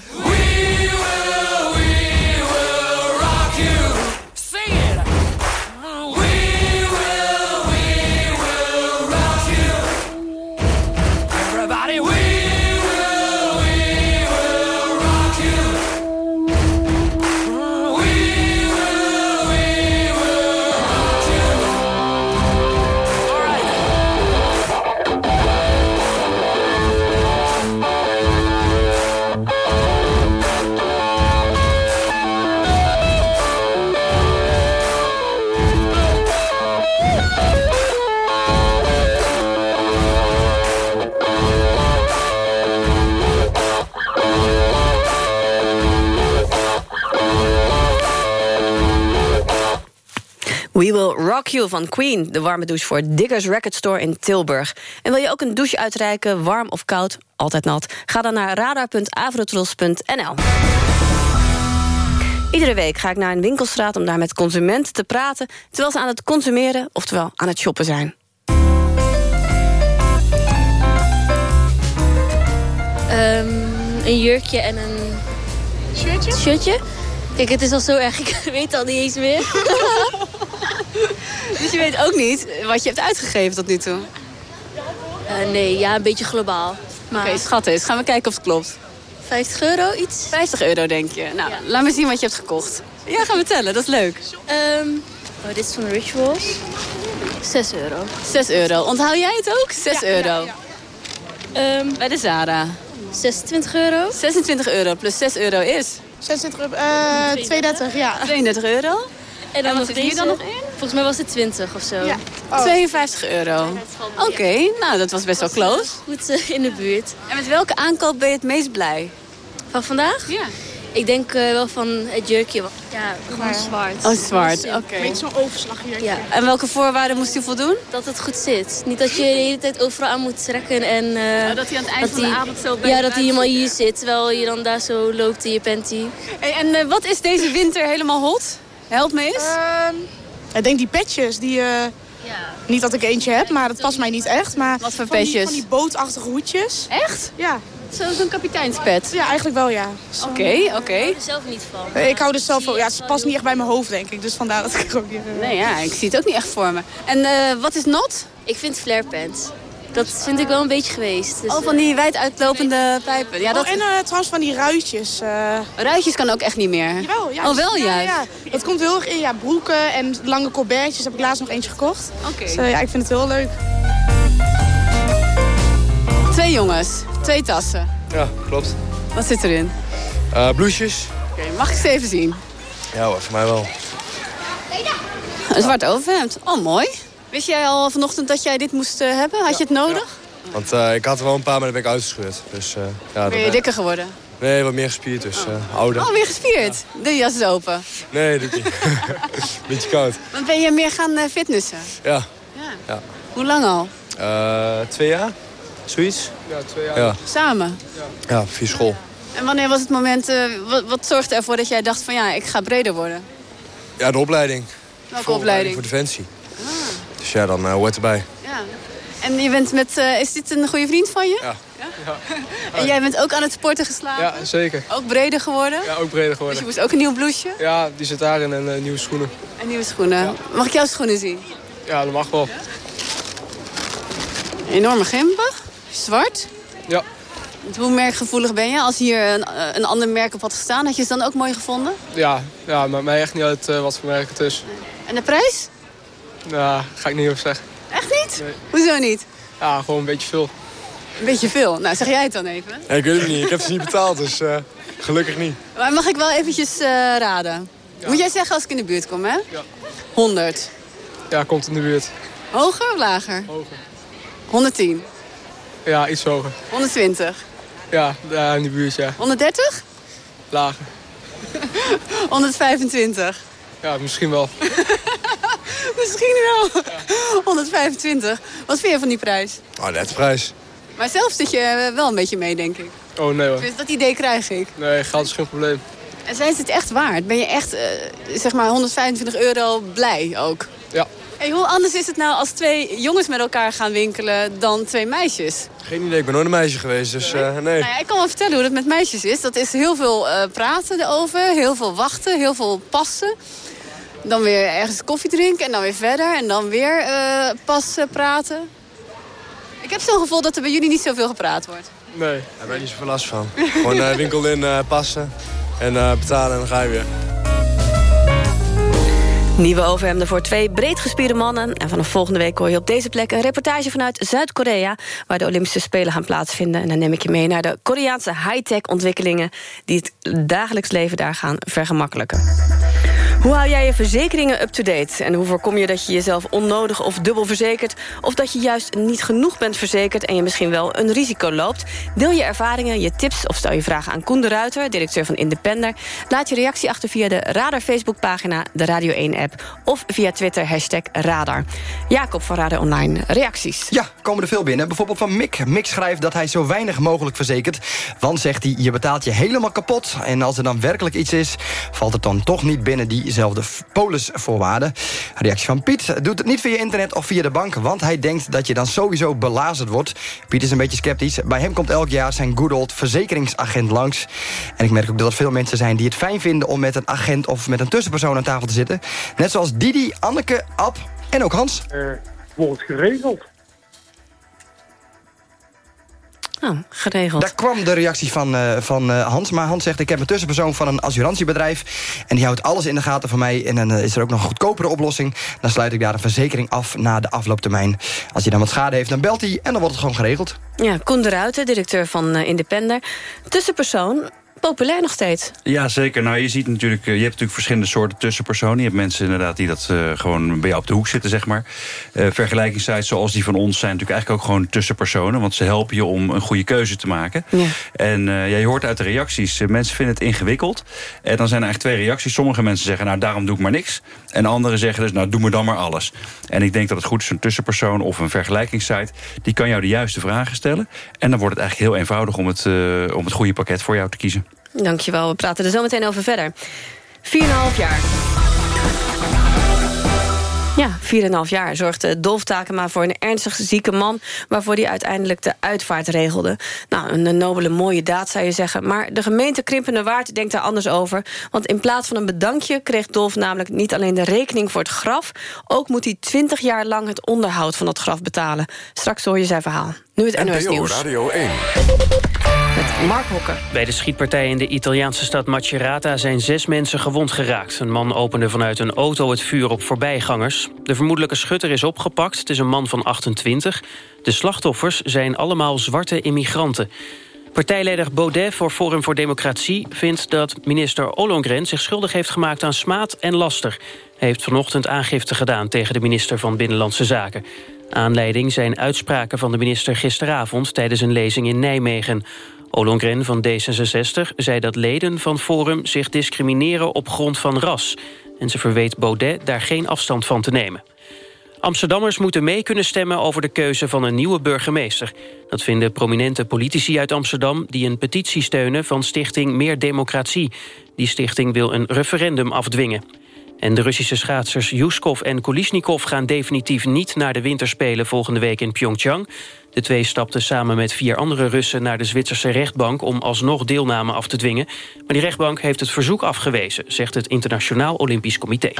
[SPEAKER 20] We will, we will rock you. Rock You
[SPEAKER 2] van Queen. De warme douche voor Diggers Record Store in Tilburg. En wil je ook een douche uitreiken, warm of koud, altijd nat? Ga dan naar radar.avrotros.nl. Iedere week ga ik naar een winkelstraat om daar met consumenten te praten... terwijl ze aan het consumeren, oftewel aan het shoppen zijn.
[SPEAKER 21] Ehm, een jurkje en een...
[SPEAKER 16] Shirtje?
[SPEAKER 21] Shirtje? Kijk, het is al zo erg, ik weet al niet eens meer.
[SPEAKER 2] Dus je weet ook niet wat je hebt uitgegeven tot nu toe?
[SPEAKER 21] Eh, nee, ja, een beetje globaal. Maar
[SPEAKER 2] Oké, schat eens. Gaan we kijken of het klopt.
[SPEAKER 21] 50 euro iets?
[SPEAKER 2] 50 euro, denk je. Nou, laat me zien wat je hebt gekocht. Ja, gaan we tellen. Dat is leuk.
[SPEAKER 21] Ehm, oh, dit is van Rituals. 6 euro.
[SPEAKER 2] 6 euro. Onthoud jij het ook? 6
[SPEAKER 21] Ja,
[SPEAKER 2] euro.
[SPEAKER 21] ja,
[SPEAKER 2] Bij de Zara.
[SPEAKER 21] 26 euro.
[SPEAKER 17] 26 euro plus 6 euro is?
[SPEAKER 16] 26 euro, eh 32, ja.
[SPEAKER 17] 32 euro.
[SPEAKER 21] En dan
[SPEAKER 17] wat
[SPEAKER 21] nog deze.
[SPEAKER 17] dan nog in?
[SPEAKER 21] Volgens mij was het 20 of zo.
[SPEAKER 16] Ja.
[SPEAKER 17] 52 euro. Oké, nou dat was best wel close.
[SPEAKER 21] Goed eh, in de buurt.
[SPEAKER 17] En met welke aankoop ben je het meest blij?
[SPEAKER 21] Van vandaag?
[SPEAKER 17] Ja.
[SPEAKER 21] Ik denk eh, wel van het jurkje. Ja, gewoon zwart.
[SPEAKER 17] Oh, zwart, oké.
[SPEAKER 21] simpel.
[SPEAKER 16] Beetje zo'n overslagjurkje.
[SPEAKER 21] Ja.
[SPEAKER 17] En welke voorwaarden moest u voldoen?
[SPEAKER 21] Dat het goed zit. Niet dat je de hele tijd overal aan moet trekken. En, eh,
[SPEAKER 17] Oh, dat hij aan het eind van de
[SPEAKER 21] die-
[SPEAKER 17] avond zo bij
[SPEAKER 21] Ja, dat hij helemaal hier zit. Terwijl je dan daar zo loopt in je panty.
[SPEAKER 17] Hey, en eh, wat is deze winter helemaal hot? Help me eens.
[SPEAKER 16] Ehm, ik denk die petjes, die... eh, Niet dat ik eentje heb, maar dat past mij niet echt. Maar
[SPEAKER 17] Wat voor
[SPEAKER 16] van die-
[SPEAKER 17] petjes?
[SPEAKER 16] Van die bootachtige hoedjes.
[SPEAKER 17] Echt?
[SPEAKER 16] Ja.
[SPEAKER 17] Zo- Zo'n kapiteinspet?
[SPEAKER 16] Ja, eigenlijk wel, ja.
[SPEAKER 17] Oké, oké.
[SPEAKER 21] Ik er zelf niet van.
[SPEAKER 16] Ik hou er zelf van. Ja, het past niet echt bij mijn hoofd, denk ik. Dus vandaar dat ik er ook hier... eh,
[SPEAKER 17] Nee, ja, ik zie het ook niet echt voor me. En eh, wat is not?
[SPEAKER 21] Ik vind flare pants. Dat vind ik wel een beetje geweest. Dus,
[SPEAKER 17] Oh, van die wijd uitlopende pijpen. Ja, dat...
[SPEAKER 16] Oh, en eh, trouwens van die ruitjes. eh.
[SPEAKER 17] Ruitjes kan ook echt niet meer.
[SPEAKER 16] Jawel, ja.
[SPEAKER 17] Oh, wel
[SPEAKER 16] ja,
[SPEAKER 17] juist?
[SPEAKER 16] Ja, Dat komt heel erg in. Ja, broeken en lange colbertjes heb ik laatst nog eentje gekocht.
[SPEAKER 17] Oké.
[SPEAKER 16] Dus ja, ik vind het heel leuk.
[SPEAKER 17] Twee jongens, twee tassen.
[SPEAKER 22] Ja, klopt.
[SPEAKER 17] Wat zit erin?
[SPEAKER 22] Eh blouses?
[SPEAKER 17] Oké, mag ik ze even zien?
[SPEAKER 22] Ja hoor, voor mij wel.
[SPEAKER 17] Een zwart overhemd. Oh, mooi. Wist jij al vanochtend dat jij dit moest eh, hebben? Had je het nodig?
[SPEAKER 22] Want eh, ik had er wel een paar, maar dan ben ik uitgescheurd. Dus, eh, ja,
[SPEAKER 17] Ben je dikker geworden?
[SPEAKER 22] Nee, wat meer gespierd, dus eh, ouder.
[SPEAKER 17] Oh, weer gespierd. De jas is open.
[SPEAKER 22] Nee, dit niet. Beetje koud.
[SPEAKER 17] Want ben je meer gaan fitnessen?
[SPEAKER 22] Ja.
[SPEAKER 17] Ja.
[SPEAKER 22] Ja.
[SPEAKER 17] Hoe lang al?
[SPEAKER 22] Twee jaar? Zoiets? Ja, twee jaar.
[SPEAKER 17] Ja. Samen?
[SPEAKER 22] Ja, via school.
[SPEAKER 17] En wanneer was het moment, eh, wat, wat zorgde ervoor dat jij dacht van ja, ik ga breder worden?
[SPEAKER 22] Ja, de opleiding.
[SPEAKER 17] Welke opleiding?
[SPEAKER 22] Voor Defensie. Dus ja, dan eh, hoort erbij.
[SPEAKER 17] Ja. En je bent met, eh, is dit een goede vriend van je?
[SPEAKER 22] Ja.
[SPEAKER 17] En jij bent ook aan het sporten geslagen?
[SPEAKER 23] Ja, zeker.
[SPEAKER 17] Ook breder geworden?
[SPEAKER 23] Ja, ook breder
[SPEAKER 17] Dus
[SPEAKER 23] geworden.
[SPEAKER 17] je moest ook een nieuw blouseje
[SPEAKER 23] Ja, die zit daarin en eh, nieuwe schoenen.
[SPEAKER 17] en nieuwe schoenen. Mag ik jouw schoenen zien?
[SPEAKER 23] Ja, dat mag wel.
[SPEAKER 17] Enorme gimpig, zwart.
[SPEAKER 23] Ja.
[SPEAKER 17] Hoe merkgevoelig ben je? Als hier een, eh, een ander merk op had gestaan, had je ze dan ook mooi gevonden?
[SPEAKER 23] Ja, ja maar mij echt niet uit eh, wat voor merk het is.
[SPEAKER 17] En de prijs?
[SPEAKER 23] Ja, ga ik niet over zeggen.
[SPEAKER 17] Echt niet?
[SPEAKER 23] Nee.
[SPEAKER 17] Hoezo niet?
[SPEAKER 23] Ja, gewoon een beetje veel.
[SPEAKER 17] Een beetje veel. Nou, zeg jij het dan even.
[SPEAKER 22] Ja, ik weet het niet. Ik heb ze niet betaald, dus eh, gelukkig niet.
[SPEAKER 17] Maar mag ik wel eventjes eh, raden? Moet jij zeggen als ik in de buurt kom, hè?
[SPEAKER 23] Ja.
[SPEAKER 17] 100.
[SPEAKER 23] Ja, komt in de buurt.
[SPEAKER 17] Hoger of lager?
[SPEAKER 23] Hoger.
[SPEAKER 17] 110.
[SPEAKER 23] Ja, iets hoger.
[SPEAKER 17] 120.
[SPEAKER 23] Ja, daar in de buurt, ja.
[SPEAKER 17] 130?
[SPEAKER 23] Lager.
[SPEAKER 17] 125.
[SPEAKER 23] Ja, misschien wel.
[SPEAKER 17] Misschien wel. 125. Wat vind je van die prijs?
[SPEAKER 22] Oh, net prijs.
[SPEAKER 17] Maar zelf zit je wel een beetje mee, denk ik.
[SPEAKER 23] Oh, nee hoor.
[SPEAKER 17] Dus dat idee krijg ik.
[SPEAKER 23] Nee, geld is geen probleem.
[SPEAKER 17] En zijn ze het echt waard? Ben je echt, eh, zeg maar, 125 euro blij ook?
[SPEAKER 23] Ja.
[SPEAKER 17] Hey, hoe anders is het nou als twee jongens met elkaar gaan winkelen dan twee meisjes?
[SPEAKER 22] Geen idee, ik ben nooit een meisje geweest, dus eh, nee.
[SPEAKER 17] Nou ja, ik kan wel vertellen hoe het met meisjes is. Dat is heel veel eh, praten erover, heel veel wachten, heel veel passen. Dan weer ergens koffie drinken en dan weer verder. En dan weer eh, passen, praten. Ik heb zo'n gevoel dat er bij jullie niet zoveel gepraat wordt.
[SPEAKER 23] Nee.
[SPEAKER 22] Daar ben ik niet zoveel last van. Gewoon eh, winkel in, eh, passen en eh, betalen en dan ga je weer.
[SPEAKER 17] Nieuwe overhemden voor twee breedgespierde mannen. En vanaf volgende week hoor je op deze plek een reportage vanuit Zuid-Korea... waar de Olympische Spelen gaan plaatsvinden. En dan neem ik je mee naar de Koreaanse high-tech ontwikkelingen... die het dagelijks leven daar gaan vergemakkelijken. Hoe hou jij je verzekeringen up-to-date? En hoe voorkom je dat je jezelf onnodig of dubbel verzekert... of dat je juist niet genoeg bent verzekerd... en je misschien wel een risico loopt? Deel je ervaringen, je tips of stel je vragen aan Koen de Ruiter... directeur van Independer. Laat je reactie achter via de Radar Facebookpagina... de Radio 1-app of via Twitter hashtag Radar. Jacob van Radar Online, reacties.
[SPEAKER 12] Ja, komen er veel binnen. Bijvoorbeeld van Mick. Mick schrijft dat hij zo weinig mogelijk verzekert. Want, zegt hij, je betaalt je helemaal kapot. En als er dan werkelijk iets is, valt het dan toch niet binnen diezelfde polisvoorwaarden. Reactie van Piet. Doet het niet via internet of via de bank, want hij denkt dat je dan sowieso belazerd wordt. Piet is een beetje sceptisch. Bij hem komt elk jaar zijn good old verzekeringsagent langs. En ik merk ook dat er veel mensen zijn die het fijn vinden... om met een agent of met een tussenpersoon aan tafel te zitten. Net zoals Didi, Anneke, Ab en ook Hans.
[SPEAKER 24] wordt geregeld.
[SPEAKER 2] Oh, geregeld.
[SPEAKER 12] Daar kwam de reactie van, uh, van uh, Hans. Maar Hans zegt, ik heb een tussenpersoon van een assurantiebedrijf... en die houdt alles in de gaten voor mij. En dan uh, is er ook nog een goedkopere oplossing. Dan sluit ik daar een verzekering af na de aflooptermijn. Als hij dan wat schade heeft, dan belt hij en dan wordt het gewoon geregeld.
[SPEAKER 2] Ja, Koen de Ruiter, directeur van Independer. Tussenpersoon, populair nog steeds.
[SPEAKER 11] Ja, zeker. Nou, je ziet natuurlijk, je hebt natuurlijk verschillende soorten tussenpersonen. Je hebt mensen inderdaad die dat uh, gewoon bij jou op de hoek zitten, zeg maar. Uh, vergelijkingssites zoals die van ons zijn natuurlijk eigenlijk ook gewoon tussenpersonen. Want ze helpen je om een goede keuze te maken. Ja. En uh, ja, je hoort uit de reacties, mensen vinden het ingewikkeld. En dan zijn er eigenlijk twee reacties. Sommige mensen zeggen, nou daarom doe ik maar niks. En anderen zeggen dus, nou doe me dan maar alles. En ik denk dat het goed is, een tussenpersoon of een vergelijkingssite... die kan jou de juiste vragen stellen. En dan wordt het eigenlijk heel eenvoudig om het, om het goede pakket voor jou te kiezen.
[SPEAKER 2] Dankjewel, we praten er zo meteen over verder. 4,5 jaar. Ja, 4,5 jaar zorgde Dolf Takema voor een ernstig zieke man... waarvoor hij uiteindelijk de uitvaart regelde. Nou, een nobele mooie daad zou je zeggen. Maar de gemeente Krimpende Waard denkt daar anders over. Want in plaats van een bedankje kreeg Dolf namelijk niet alleen de rekening voor het graf... ook moet hij 20 jaar lang het onderhoud van dat graf betalen. Straks hoor je zijn verhaal. Nu het NOS Nieuws.
[SPEAKER 1] Radio 1.
[SPEAKER 2] Met Mark.
[SPEAKER 3] Bij de schietpartij in de Italiaanse stad Macerata zijn zes mensen gewond geraakt. Een man opende vanuit een auto het vuur op voorbijgangers. De vermoedelijke schutter is opgepakt. Het is een man van 28. De slachtoffers zijn allemaal zwarte immigranten. Partijleider Baudet voor Forum voor Democratie vindt dat minister Ollongren zich schuldig heeft gemaakt aan smaad en laster. Hij heeft vanochtend aangifte gedaan tegen de minister van Binnenlandse Zaken. Aanleiding zijn uitspraken van de minister gisteravond tijdens een lezing in Nijmegen. Ollongren van D66 zei dat leden van Forum zich discrimineren op grond van ras. En ze verweet Baudet daar geen afstand van te nemen. Amsterdammers moeten mee kunnen stemmen over de keuze van een nieuwe burgemeester. Dat vinden prominente politici uit Amsterdam... die een petitie steunen van stichting Meer Democratie. Die stichting wil een referendum afdwingen. En de Russische schaatsers Yuskov en Kolisnikov gaan definitief niet naar de winterspelen volgende week in Pyeongchang. De twee stapten samen met vier andere Russen naar de Zwitserse rechtbank om alsnog deelname af te dwingen. Maar die rechtbank heeft het verzoek afgewezen, zegt het Internationaal Olympisch Comité.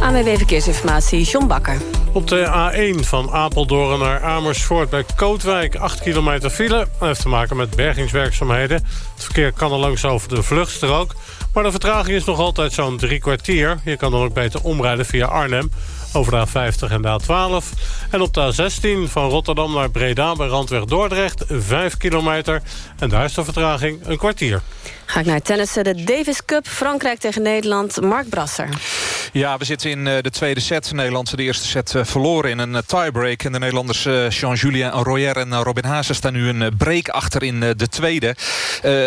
[SPEAKER 2] ANWB Verkeersinformatie, John Bakker.
[SPEAKER 25] Op de A1 van Apeldoorn naar Amersfoort bij Kootwijk... 8 kilometer file. Dat heeft te maken met bergingswerkzaamheden. Het verkeer kan er langs over de vluchtstrook. Maar de vertraging is nog altijd zo'n drie kwartier. Je kan dan ook beter omrijden via Arnhem over de A50 en de A12. En op de A16 van Rotterdam naar Breda bij Randweg Dordrecht 5 kilometer. En daar is de vertraging een kwartier.
[SPEAKER 2] Ga ik naar tennissen, de Davis Cup, Frankrijk tegen Nederland, Mark Brasser.
[SPEAKER 15] Ja, we zitten in de tweede set. Nederland de eerste set verloren in een tiebreak. En de Nederlanders Jean-Julien Royer en Robin Haase staan nu een break achter in de tweede.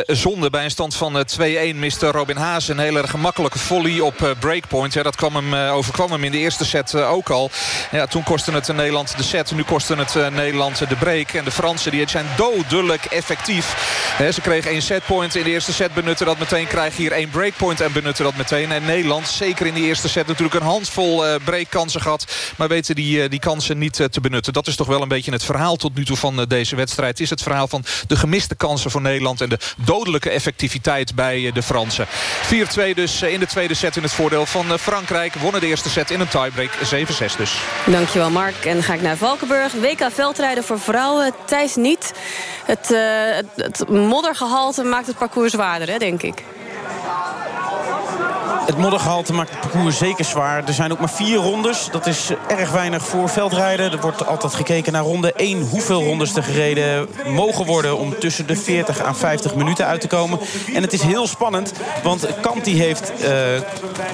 [SPEAKER 15] zonde bij een stand van 2-1 miste Robin Haase een hele gemakkelijke volley op breakpoint. Ja, dat kwam hem, overkwam hem in de eerste set ook al. Ja, toen kostte het Nederland de set, nu kostte het Nederland de break. En de Fransen die zijn dodelijk effectief. ze kregen één setpoint in de eerste set, benutten dat meteen. Krijgen hier één breakpoint en benutten dat meteen. En Nederland, zeker in die eerste set, natuurlijk een handvol uh, breakkansen gehad. Maar weten die, uh, die kansen niet uh, te benutten. Dat is toch wel een beetje het verhaal tot nu toe van deze wedstrijd. Is het verhaal van de gemiste kansen voor Nederland... en de dodelijke effectiviteit bij de Fransen. 4-2 dus in de tweede set in het voordeel van Frankrijk. Wonnen de eerste set in een tiebreak. 7-6 dus.
[SPEAKER 2] Dankjewel Mark. En dan ga ik naar Valkenburg. WK veldrijden voor vrouwen. Thijs niet. Het, het, moddergehalte maakt het parcours zwaarder, hè, denk ik.
[SPEAKER 14] Het moddergehalte maakt het parcours zeker zwaar. Er zijn ook maar vier rondes. Dat is erg weinig voor veldrijden. Er wordt altijd gekeken naar ronde 1. Hoeveel rondes er gereden mogen worden... om tussen de 40 en 50 minuten uit te komen. En het is heel spannend, want Kanti heeft uh,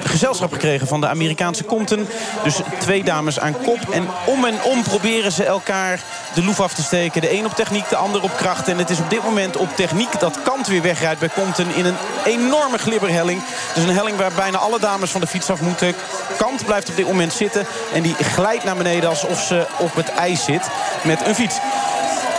[SPEAKER 14] gezelschap gekregen... van de Amerikaanse Compton. Dus twee dames aan kop. En om en om proberen ze elkaar de loef af te steken. De een op techniek, de ander op kracht. En het is op dit moment op techniek dat Kant weer wegrijdt bij Compton... in een enorme glibberhelling. Dus een helling waarbij bijna alle dames van de fiets af moeten. Kant blijft op dit moment zitten. En die glijdt naar beneden alsof ze op het ijs zit met een fiets.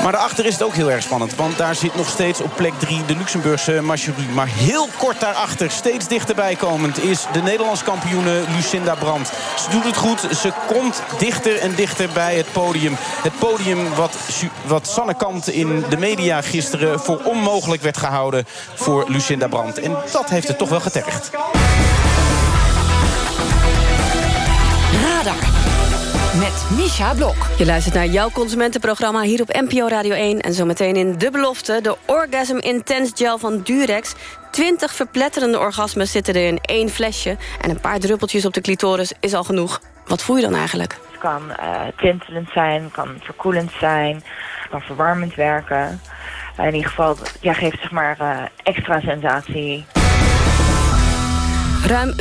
[SPEAKER 14] Maar daarachter is het ook heel erg spannend. Want daar zit nog steeds op plek 3 de Luxemburgse Marjorie. Maar heel kort daarachter, steeds dichterbij komend... is de Nederlands kampioene Lucinda Brandt. Ze doet het goed. Ze komt dichter en dichter bij het podium. Het podium wat, wat Sanne Kant in de media gisteren... voor onmogelijk werd gehouden voor Lucinda Brandt. En dat heeft het toch wel getergd.
[SPEAKER 10] Met Misha Blok.
[SPEAKER 2] Je luistert naar jouw consumentenprogramma hier op NPO Radio 1... en zometeen in De Belofte, de Orgasm Intense Gel van Durex. 20 verpletterende orgasmes zitten er in één flesje... en een paar druppeltjes op de clitoris is al genoeg. Wat voel je dan eigenlijk?
[SPEAKER 26] Het kan uh, tintelend zijn, kan verkoelend zijn, kan verwarmend werken. In ieder geval ja, geeft zeg maar uh, extra sensatie.
[SPEAKER 2] Ruim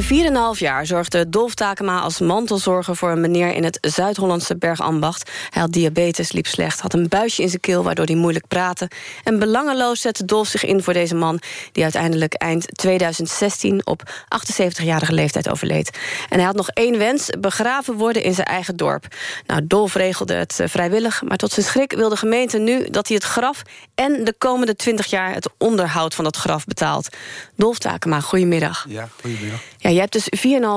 [SPEAKER 2] 4,5 jaar zorgde Dolf Takema als mantelzorger... voor een meneer in het Zuid-Hollandse Bergambacht. Hij had diabetes, liep slecht, had een buisje in zijn keel... waardoor hij moeilijk praatte. En belangeloos zette Dolf zich in voor deze man... die uiteindelijk eind 2016 op 78-jarige leeftijd overleed. En hij had nog één wens, begraven worden in zijn eigen dorp. Nou, Dolf regelde het eh, vrijwillig, maar tot zijn schrik wil de gemeente nu... dat hij het graf en de komende 20 jaar het onderhoud van dat graf betaalt. Dolf Takema, goedemiddag.
[SPEAKER 27] Ja, goedemiddag.
[SPEAKER 2] Ja, jij hebt dus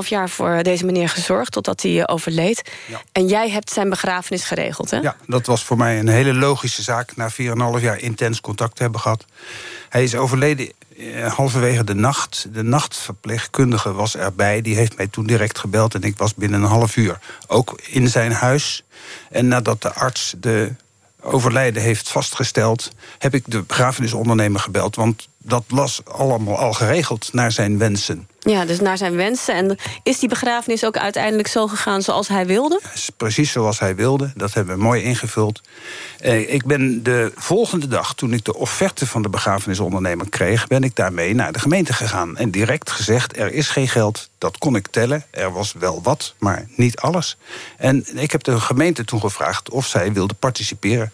[SPEAKER 2] 4,5 jaar voor deze meneer gezorgd... totdat hij overleed.
[SPEAKER 27] Ja.
[SPEAKER 2] En jij hebt zijn begrafenis geregeld, hè?
[SPEAKER 27] Ja, dat was voor mij een hele logische zaak... na 4,5 jaar intens contact te hebben gehad. Hij is overleden eh, halverwege de nacht. De nachtverpleegkundige was erbij. Die heeft mij toen direct gebeld en ik was binnen een half uur. Ook in zijn huis. En nadat de arts de overlijden heeft vastgesteld... heb ik de begrafenisondernemer gebeld. Want dat was allemaal al geregeld naar zijn wensen.
[SPEAKER 2] Ja, dus naar zijn wensen. En is die begrafenis ook uiteindelijk zo gegaan zoals hij wilde?
[SPEAKER 27] Precies zoals hij wilde. Dat hebben we mooi ingevuld. Eh, ik ben de volgende dag, toen ik de offerte van de begrafenisondernemer kreeg... ben ik daarmee naar de gemeente gegaan. En direct gezegd, er is geen geld. Dat kon ik tellen. Er was wel wat, maar niet alles. En ik heb de gemeente toen gevraagd of zij wilde participeren.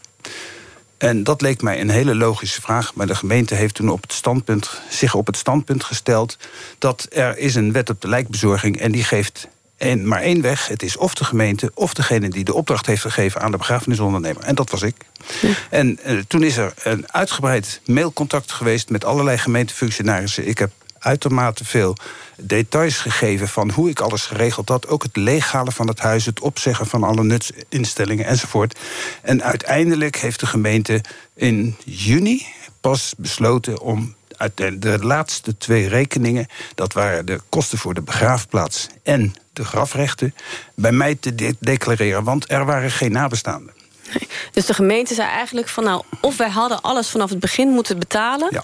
[SPEAKER 27] En dat leek mij een hele logische vraag. Maar de gemeente heeft toen op het standpunt, zich op het standpunt gesteld... dat er is een wet op de lijkbezorging en die geeft en maar één weg. Het is of de gemeente of degene die de opdracht heeft gegeven... aan de begrafenisondernemer. En dat was ik. Ja. En uh, toen is er een uitgebreid mailcontact geweest... met allerlei gemeentefunctionarissen. Ik heb uitermate veel details gegeven van hoe ik alles geregeld had. Ook het leeghalen van het huis, het opzeggen van alle nutsinstellingen enzovoort. En uiteindelijk heeft de gemeente in juni pas besloten om uit de, de, laatste twee rekeningen... dat waren de kosten voor de begraafplaats en de grafrechten... bij mij te de declareren, want er waren geen nabestaanden.
[SPEAKER 2] Dus de gemeente zei eigenlijk van... nou, of wij hadden alles vanaf het begin moeten betalen...
[SPEAKER 27] Ja.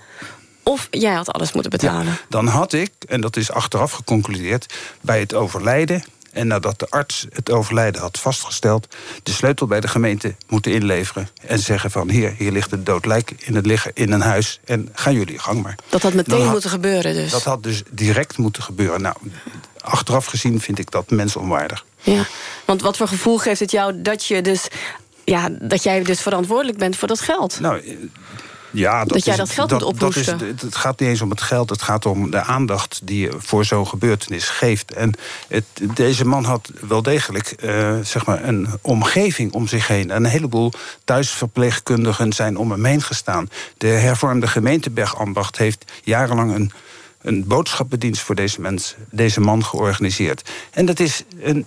[SPEAKER 2] Of jij had alles moeten betalen.
[SPEAKER 27] Ja, dan had ik, en dat is achteraf geconcludeerd... bij het overlijden en nadat de arts het overlijden had vastgesteld... de sleutel bij de gemeente moeten inleveren. En zeggen van hier, hier ligt een dood lijk in het liggen in een huis. En gaan jullie gang maar.
[SPEAKER 2] Dat had meteen had, moeten gebeuren dus.
[SPEAKER 27] Dat had dus direct moeten gebeuren. Nou, achteraf gezien vind ik dat mensonwaardig.
[SPEAKER 2] Ja, want wat voor gevoel geeft het jou dat je dus... Ja, dat jij dus verantwoordelijk bent voor dat geld?
[SPEAKER 27] Nou, ja, dat,
[SPEAKER 2] dat jij
[SPEAKER 27] is,
[SPEAKER 2] dat geld
[SPEAKER 27] dat,
[SPEAKER 2] moet ophoesten.
[SPEAKER 27] Dat is, het gaat niet eens om het geld, het gaat om de aandacht die je voor zo'n gebeurtenis geeft. En het, deze man had wel degelijk uh, zeg maar een omgeving om zich heen. Een heleboel thuisverpleegkundigen zijn om hem heen gestaan. De hervormde gemeente Bergambacht heeft jarenlang een een boodschappendienst voor deze, mens, deze man georganiseerd. En dat is een,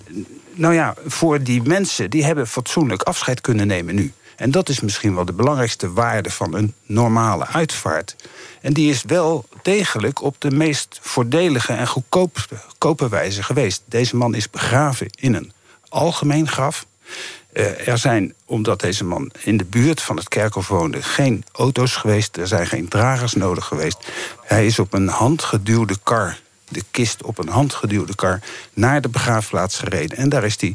[SPEAKER 27] nou ja, voor die mensen die hebben fatsoenlijk afscheid kunnen nemen nu. En dat is misschien wel de belangrijkste waarde van een normale uitvaart. En die is wel degelijk op de meest voordelige en goedkope wijze geweest. Deze man is begraven in een algemeen graf. Uh, er zijn, omdat deze man in de buurt van het kerkhof woonde... geen auto's geweest, er zijn geen dragers nodig geweest. Hij is op een handgeduwde kar, de kist op een handgeduwde kar... naar de begraafplaats gereden. En daar is hij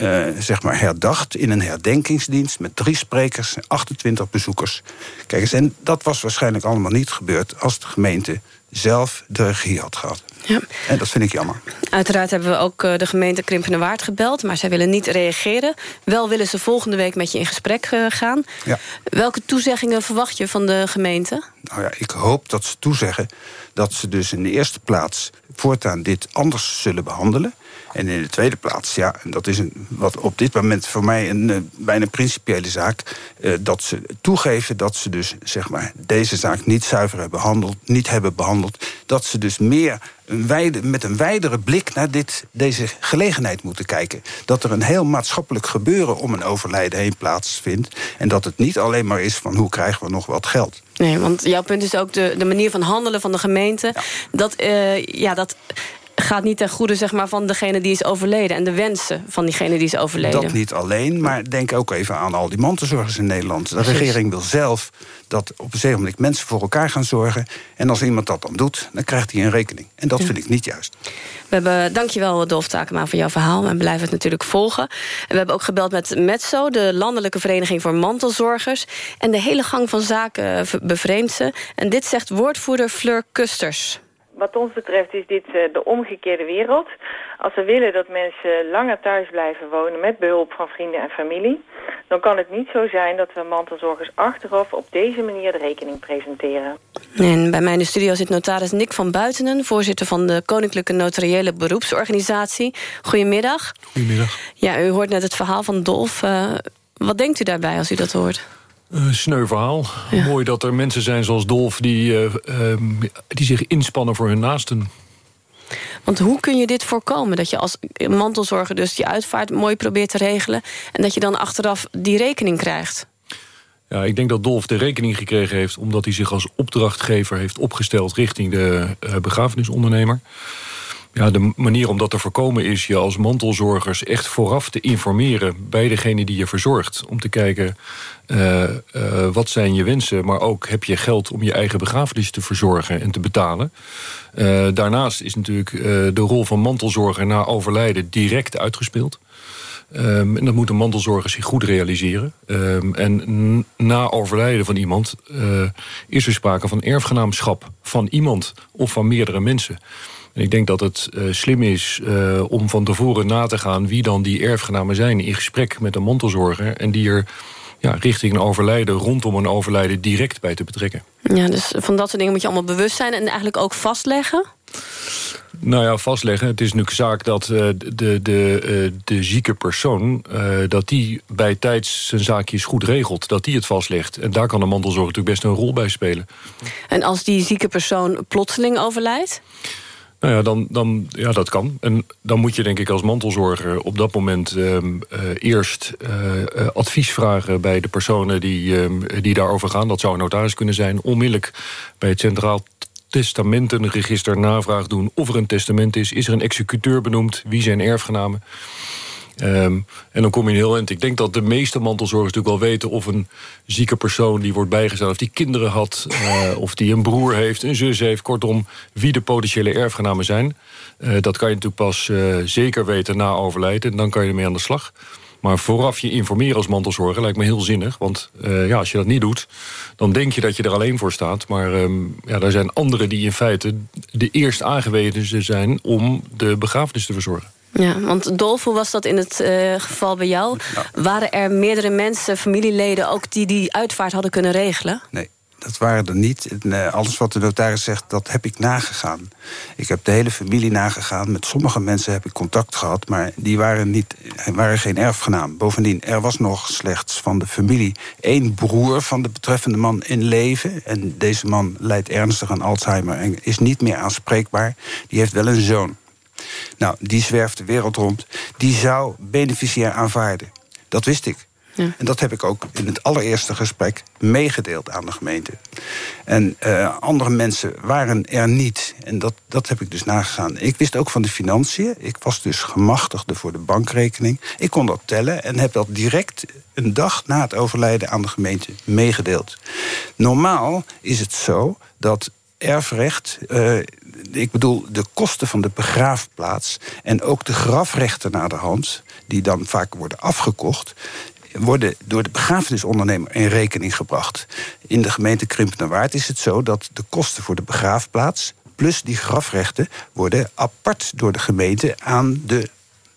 [SPEAKER 27] uh, zeg maar herdacht in een herdenkingsdienst... met drie sprekers en 28 bezoekers. Kijk eens, en dat was waarschijnlijk allemaal niet gebeurd... als de gemeente zelf de regie had gehad.
[SPEAKER 2] Ja.
[SPEAKER 27] En dat vind ik jammer.
[SPEAKER 2] Uiteraard hebben we ook de gemeente Krimpende Waard gebeld... maar zij willen niet reageren. Wel willen ze volgende week met je in gesprek uh, gaan.
[SPEAKER 27] Ja.
[SPEAKER 2] Welke toezeggingen verwacht je van de gemeente?
[SPEAKER 27] Nou ja, ik hoop dat ze toezeggen dat ze dus in de eerste plaats... voortaan dit anders zullen behandelen... En in de tweede plaats, ja, en dat is een, wat op dit moment voor mij een uh, bijna principiële zaak... Uh, dat ze toegeven dat ze dus zeg maar, deze zaak niet zuiver hebben behandeld... niet hebben behandeld, dat ze dus meer een wijde, met een wijdere blik naar dit, deze gelegenheid moeten kijken. Dat er een heel maatschappelijk gebeuren om een overlijden heen plaatsvindt... en dat het niet alleen maar is van hoe krijgen we nog wat geld.
[SPEAKER 2] Nee, want jouw punt is ook de, de manier van handelen van de gemeente.
[SPEAKER 27] Ja.
[SPEAKER 2] Dat, uh, ja, dat gaat niet ten goede zeg maar, van degene die is overleden... en de wensen van diegene die is overleden.
[SPEAKER 27] Dat niet alleen, maar denk ook even aan al die mantelzorgers in Nederland. De
[SPEAKER 2] Precies.
[SPEAKER 27] regering wil zelf dat op een zeker moment mensen voor elkaar gaan zorgen. En als iemand dat dan doet, dan krijgt hij een rekening. En dat
[SPEAKER 2] Ja.
[SPEAKER 27] vind ik niet juist.
[SPEAKER 2] We hebben, dankjewel Dolf Takema voor jouw verhaal. En blijven het natuurlijk volgen. En we hebben ook gebeld met Metso, de Landelijke Vereniging voor Mantelzorgers. En de hele gang van zaken v- bevreemdt ze. En dit zegt woordvoerder Fleur Kusters.
[SPEAKER 28] Wat ons betreft is dit eh, de omgekeerde wereld. Als we willen dat mensen langer thuis blijven wonen met behulp van vrienden en familie... dan kan het niet zo zijn dat we mantelzorgers achteraf op deze manier de rekening presenteren.
[SPEAKER 2] En bij mij in de studio zit notaris Nick van Buitenen... voorzitter van de Koninklijke Notariële Beroepsorganisatie. Goedemiddag.
[SPEAKER 29] Goedemiddag.
[SPEAKER 2] Ja, u hoort net het verhaal van Dolf. Eh, wat denkt u daarbij als u dat hoort?
[SPEAKER 29] Een sneu verhaal. Mooi dat er mensen zijn zoals Dolf... Die, eh, ehm, die zich inspannen voor hun naasten.
[SPEAKER 2] Want hoe kun je dit voorkomen? Dat je als mantelzorger dus die uitvaart mooi probeert te regelen... en dat je dan achteraf die rekening krijgt?
[SPEAKER 29] Ja, ik denk dat Dolf de rekening gekregen heeft... omdat hij zich als opdrachtgever heeft opgesteld... richting de eh, begrafenisondernemer. Ja, de manier om dat te voorkomen is je als mantelzorgers echt vooraf te informeren bij degene die je verzorgt. Om te kijken eh, eh, wat zijn je wensen, maar ook heb je geld om je eigen begrafenis te verzorgen en te betalen. Eh, daarnaast is natuurlijk de rol van mantelzorger na overlijden direct uitgespeeld. Ehm, en dat moet een mantelzorger zich goed realiseren. Ehm, en na overlijden van iemand is er sprake van erfgenaamschap van iemand of van meerdere mensen. En ik denk dat het eh, slim is eh, om van tevoren na te gaan wie dan die erfgenamen zijn in gesprek met een mantelzorger. En die er ja, richting een overlijden, rondom een overlijden, direct bij te betrekken.
[SPEAKER 2] Ja, dus van dat soort dingen moet je allemaal bewust zijn... en eigenlijk ook vastleggen?
[SPEAKER 29] Nou ja, vastleggen. Het is natuurlijk zaak dat eh, de, de, de zieke persoon... dat die bij tijds zijn zaakjes goed regelt. Dat die het vastlegt. En daar kan de mantelzorg natuurlijk best een rol bij spelen.
[SPEAKER 2] En als die zieke persoon plotseling overlijdt?
[SPEAKER 29] Nou ja, dan, dan, ja, dat kan. En dan moet je denk ik als mantelzorger op dat moment ehm, eh, eerst eh, eh, advies vragen bij de personen die, ehm, die daarover gaan. Dat zou een notaris kunnen zijn. Onmiddellijk bij het Centraal Testamentenregister navraag doen of er een testament is. Is er een executeur benoemd? Wie zijn erfgenamen? Ehm, en dan kom je in heel eind. Ik denk dat de meeste mantelzorgers natuurlijk wel weten... of een zieke persoon die wordt bijgezet... of die kinderen had, eh, of die een broer heeft, een zus heeft. Kortom, wie de potentiële erfgenamen zijn. Eh, dat kan je natuurlijk pas eh, zeker weten na overlijden. En dan kan je ermee aan de slag. Maar vooraf je informeren als mantelzorger lijkt me heel zinnig. Want ja, als je dat niet doet, dan denk je dat je er alleen voor staat. Maar ehm, ja, er zijn anderen die in feite de eerst aangewezen zijn... om de begrafenis te verzorgen.
[SPEAKER 2] Ja, want Dolf, hoe was dat in het eh, geval bij jou? Waren er meerdere mensen, familieleden... ook die die uitvaart hadden kunnen regelen?
[SPEAKER 27] Nee, dat waren er niet. En, alles wat de notaris zegt, dat heb ik nagegaan. Ik heb de hele familie nagegaan. Met sommige mensen heb ik contact gehad... maar die waren, niet, waren geen erfgenaam. Bovendien, er was nog slechts van de familie... één broer van de betreffende man in leven. En deze man lijdt ernstig aan Alzheimer... en is niet meer aanspreekbaar. Die heeft wel een zoon. Nou, die zwerft de wereld rond. Die zou beneficiair aanvaarden. Dat wist ik. En dat heb ik ook in het allereerste gesprek meegedeeld aan de gemeente. En eh, andere mensen waren er niet. En dat, dat heb ik dus nagegaan. Ik wist ook van de financiën. Ik was dus gemachtigde voor de bankrekening. Ik kon dat tellen en heb dat direct een dag na het overlijden aan de gemeente meegedeeld. Normaal is het zo dat erfrecht, eh, ik bedoel de kosten van de begraafplaats... en ook de grafrechten naar de hand, die dan vaak worden afgekocht worden door de begrafenisondernemer in rekening gebracht. In de gemeente Krimpenerwaard is het zo dat de kosten voor de begraafplaats... plus die grafrechten worden apart door de gemeente aan de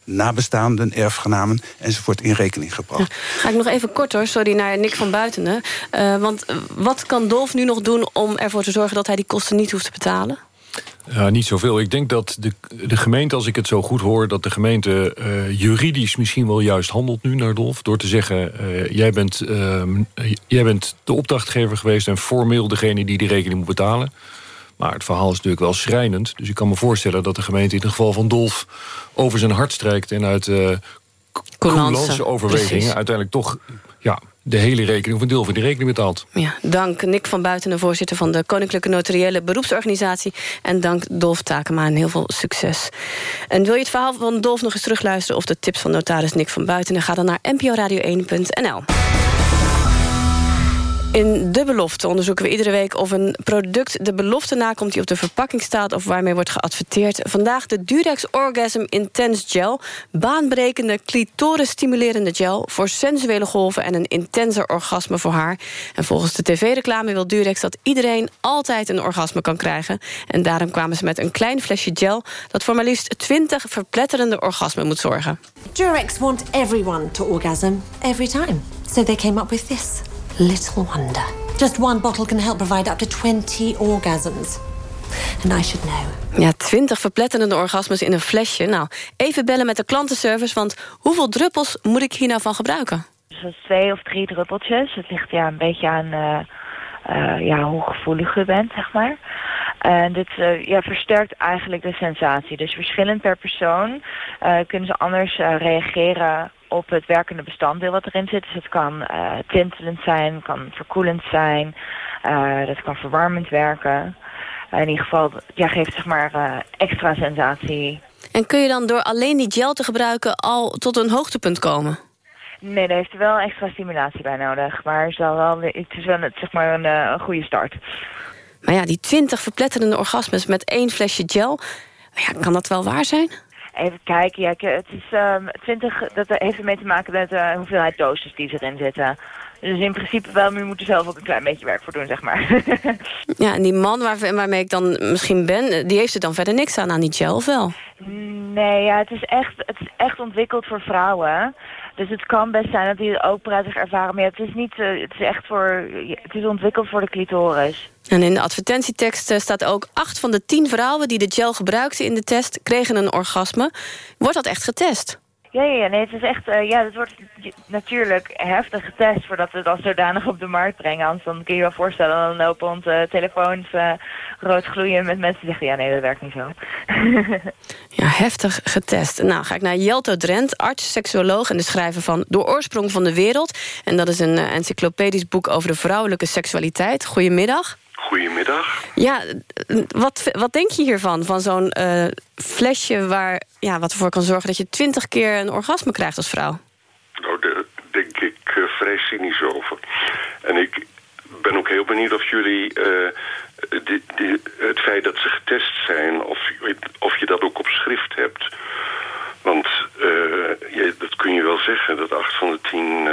[SPEAKER 27] nabestaanden, erfgenamen enzovoort in rekening gebracht.
[SPEAKER 2] Ga ik nog even kort hoor, sorry, naar Nick van Buitenen. Eh, want wat kan Dolf nu nog doen om ervoor te zorgen... dat hij die kosten niet hoeft te betalen?
[SPEAKER 29] Ja, niet zoveel. Ik denk dat de, de gemeente, als ik het zo goed hoor... dat de gemeente eh, juridisch misschien wel juist handelt nu naar Dolf... door te zeggen, eh, jij, bent, ehm, jij bent de opdrachtgever geweest... en formeel degene die die rekening moet betalen. Maar het verhaal is natuurlijk wel schrijnend. Dus ik kan me voorstellen dat de gemeente in het geval van Dolf... over zijn hart strijkt en uit uh, overwegingen...
[SPEAKER 2] precies.
[SPEAKER 29] uiteindelijk toch ja, de hele rekening of een deel van die rekening betaalt.
[SPEAKER 2] Ja, dank Nick van Buitenen, voorzitter van de Koninklijke Notariële Beroepsorganisatie. En dank Dolf Takema en heel veel succes. En wil je het verhaal van Dolf nog eens terugluisteren... of de tips van notaris Nick van Buitenen... ga dan naar nporadio1.nl. In De Belofte onderzoeken we iedere week of een product de belofte nakomt die op de verpakking staat of waarmee wordt geadverteerd. Vandaag de Durex Orgasm Intense Gel. Baanbrekende, clitoris-stimulerende gel voor sensuele golven en een intenser orgasme voor haar. En volgens de tv-reclame wil Durex dat iedereen altijd een orgasme kan krijgen. En daarom kwamen ze met een klein flesje gel dat voor maar liefst 20 verpletterende orgasmen moet zorgen.
[SPEAKER 30] Durex want everyone to orgasm every time. So they came up with this. Little wonder. Just one bottle can help provide up to 20 orgasms. And I should know.
[SPEAKER 2] Ja, 20 verpletterende orgasmes in een flesje. Nou, even bellen met de klantenservice, want hoeveel druppels moet ik hier nou van gebruiken?
[SPEAKER 26] Dus twee of drie druppeltjes. Het ligt ja een beetje aan uh, uh, ja, hoe gevoelig u bent, zeg maar. En dit uh, ja, versterkt eigenlijk de sensatie. Dus verschillend per persoon kunnen ze anders reageren op het werkende bestanddeel wat erin zit. Dus het kan uh, tintelend zijn, kan verkoelend zijn, uh, dat kan verwarmend werken. Uh, in ieder geval ja, geeft zeg maar extra sensatie.
[SPEAKER 2] En kun je dan door alleen die gel te gebruiken al tot een hoogtepunt komen?
[SPEAKER 26] Nee, daar heeft er wel extra stimulatie bij nodig. Maar het is wel, het is wel zeg maar een, een goede start.
[SPEAKER 2] Maar ja, die twintig verpletterende orgasmes met één flesje gel... Ja, kan dat wel waar zijn?
[SPEAKER 26] Even kijken, ja, het is um, 20, dat heeft ermee te maken met de uh, hoeveelheid doses die erin zitten. Dus in principe wel, maar je moet er zelf ook een klein beetje werk voor doen, zeg maar.
[SPEAKER 2] ja, en die man waar, waarmee ik dan misschien ben, die heeft er dan verder niks aan, aan die gel, of wel?
[SPEAKER 26] Nee, ja, het is echt, het is echt ontwikkeld voor vrouwen. Dus het kan best zijn dat die het ook prettig ervaren. Maar het is niet, uh, het is echt voor, het is ontwikkeld voor de clitoris.
[SPEAKER 2] En in de advertentietekst staat ook... acht van de tien vrouwen die de gel gebruikten in de test... kregen een orgasme. Wordt dat echt getest?
[SPEAKER 26] Ja, ja, nee, het is echt, uh, ja, het wordt natuurlijk heftig getest voordat we het als zodanig op de markt brengen. Anders dan kun je je wel voorstellen, dan lopen onze telefoons uh, rood gloeien met mensen die zeggen, ja, nee, dat werkt niet zo.
[SPEAKER 2] ja, heftig getest. Nou, ga ik naar Jelto Drent, arts, seksuoloog en de schrijver van De Oorsprong van de Wereld. En dat is een uh, encyclopedisch boek over de vrouwelijke seksualiteit. Goedemiddag.
[SPEAKER 31] Goedemiddag.
[SPEAKER 2] Ja, wat, wat denk je hiervan? Van zo'n uh, flesje waar, ja, wat ervoor kan zorgen dat je twintig keer een orgasme krijgt als vrouw?
[SPEAKER 31] Nou, daar denk ik uh, vrij cynisch over. En ik ben ook heel benieuwd of jullie uh, die, die, het feit dat ze getest zijn... Of, of je dat ook op schrift hebt... Want je, dat kun je wel zeggen, dat acht van de tien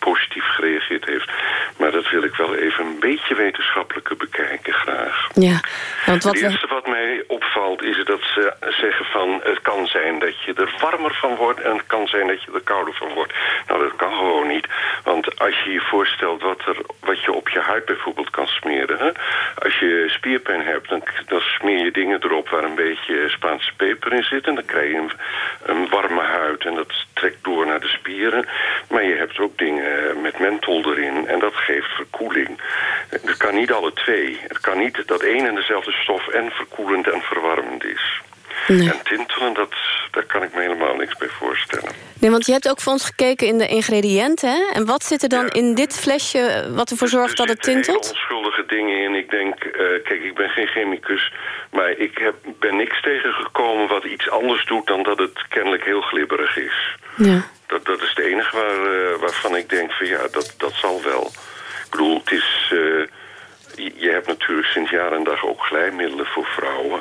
[SPEAKER 31] positief gereageerd heeft. Maar dat wil ik wel even een beetje wetenschappelijker bekijken graag.
[SPEAKER 2] Ja,
[SPEAKER 31] want wat het eerste wat mij opvalt is dat ze zeggen van... het kan zijn dat je er warmer van wordt en het kan zijn dat je er kouder van wordt. Nou, dat kan gewoon niet. Want als je je voorstelt wat, er, wat je op je huid bijvoorbeeld kan smeren... Hè? als je spierpijn hebt, dan, dan smeer je dingen erop waar een beetje Spaanse peper in zit... en dan krijg je een, een warme huid en dat trekt door naar de spieren. Maar je hebt ook dingen met menthol erin. En dat geeft verkoeling. Het kan niet alle twee. Het kan niet dat één en dezelfde stof en verkoelend en verwarmend is. Nee. En tintelen, dat, daar kan ik me helemaal niks bij voorstellen.
[SPEAKER 2] Nee, want je hebt ook voor ons gekeken in de ingrediënten. Hè? En wat zit er dan ja. in dit flesje wat ervoor zorgt dat het tintelt?
[SPEAKER 31] Er onschuldige dingen in. Ik denk, uh, kijk, ik ben geen chemicus... maar ik heb, ben niks tegengekomen wat iets anders doet... dan dat het kennelijk heel glibberig is.
[SPEAKER 2] Ja.
[SPEAKER 31] Dat, dat is het enige waar, uh, waarvan ik denk van ja, dat, dat zal wel. Ik bedoel, het is... Uh, je, hebt natuurlijk sinds jaar en dag ook glijmiddelen voor vrouwen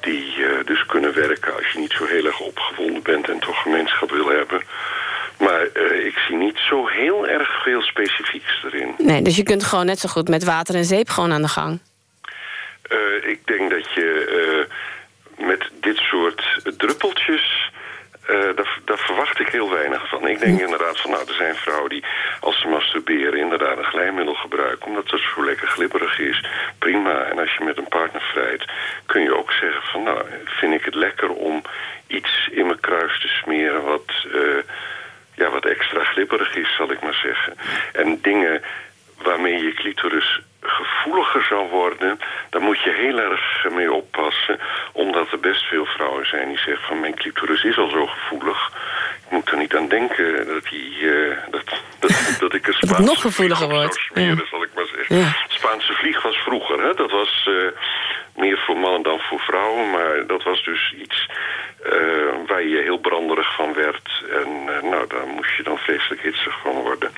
[SPEAKER 31] die uh, dus kunnen werken als je niet zo heel erg opgewonden bent en toch gemeenschap wil hebben. Maar uh, ik zie niet zo heel erg veel specifieks erin.
[SPEAKER 2] Nee, dus je kunt gewoon net zo goed met water en zeep gewoon aan de gang.
[SPEAKER 31] Uh, ik denk dat je met dit soort druppeltjes... Uh, daar, daar, verwacht ik heel weinig van. Ik denk inderdaad van, nou, er zijn vrouwen die als ze masturberen inderdaad een glijmiddel gebruiken, omdat het zo lekker glibberig is. Prima. En als je met een partner vrijt, kun je ook zeggen van, nou, vind ik het lekker om iets in mijn kruis te smeren wat, uh, ja, wat extra glibberig is, zal ik maar zeggen. En dingen waarmee je clitoris gevoeliger zou worden, daar moet je heel erg mee oppassen. Omdat er best veel vrouwen zijn die zeggen van mijn clitoris is al zo gevoelig. moet er niet aan denken dat, die, eh, dat, dat, dat ik een Spaanse
[SPEAKER 2] nog gevoeliger wordt.
[SPEAKER 31] zou smeren, zal ik maar zeggen.
[SPEAKER 2] Ja.
[SPEAKER 31] Spaanse vlieg was vroeger, hè? dat was eh, meer voor mannen dan voor vrouwen. Maar dat was dus iets eh, waar je heel branderig van werd. En nou, daar moest je dan vreselijk hitsig van worden.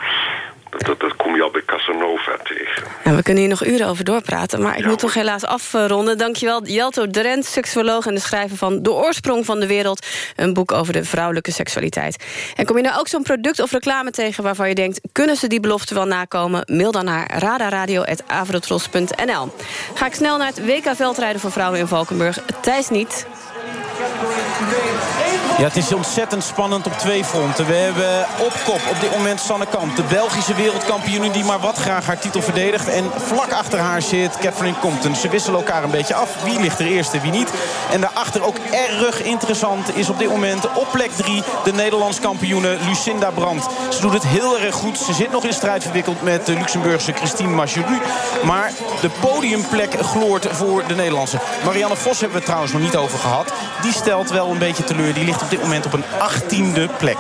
[SPEAKER 31] Dat, kom je al bij Casanova tegen.
[SPEAKER 2] Ja, we kunnen hier nog uren over doorpraten, maar ik moet toch helaas afronden. Dankjewel, Jelto Drent, seksuoloog en de schrijver van De Oorsprong van de Wereld. Een boek over de vrouwelijke seksualiteit. En kom je nou ook zo'n product of reclame tegen waarvan je denkt... kunnen ze die belofte wel nakomen? Mail dan naar radaradio.avrotros.nl. Ga ik snel naar het WK Veldrijden voor vrouwen in Valkenburg. Thijs niet.
[SPEAKER 14] Ja, het is ontzettend spannend op twee fronten. We hebben op kop op dit moment Sanne Kamp. De Belgische wereldkampioen die maar wat graag haar titel verdedigt. En vlak achter haar zit Catherine Compton. Ze wisselen elkaar een beetje af. Wie ligt er eerste, wie niet. En daarachter ook erg interessant is op dit moment op plek 3... de Nederlands kampioene Lucinda Brandt. Ze doet het heel erg goed. Ze zit nog in strijd verwikkeld met de Luxemburgse Christine Macheru. Maar de podiumplek gloort voor de Nederlandse. Marianne Vos hebben we het trouwens nog niet over gehad. Die stelt wel een beetje teleur. Die ligt op dit moment op een 18e plek.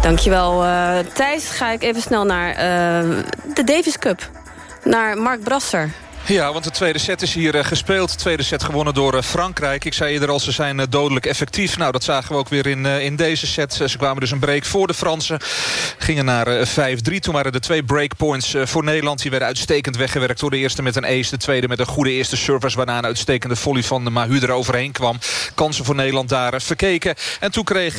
[SPEAKER 2] Dankjewel, eh Thijs. Ga ik even snel naar eh, de Davis Cup. Naar Mark Brasser.
[SPEAKER 15] Ja, want de tweede set is hier eh, gespeeld. De tweede set gewonnen door eh, Frankrijk. Ik zei eerder al, ze zijn eh, dodelijk effectief. Nou, dat zagen we ook weer in, in deze set. Ze kwamen dus een break voor de Fransen. Gingen naar eh, 5-3. Toen waren er twee breakpoints voor Nederland. Die werden uitstekend weggewerkt door de eerste met een ace. De tweede met een goede eerste service. Waarna een uitstekende volley van de Mahu er overheen kwam. Kansen voor Nederland daar verkeken. En toen kreeg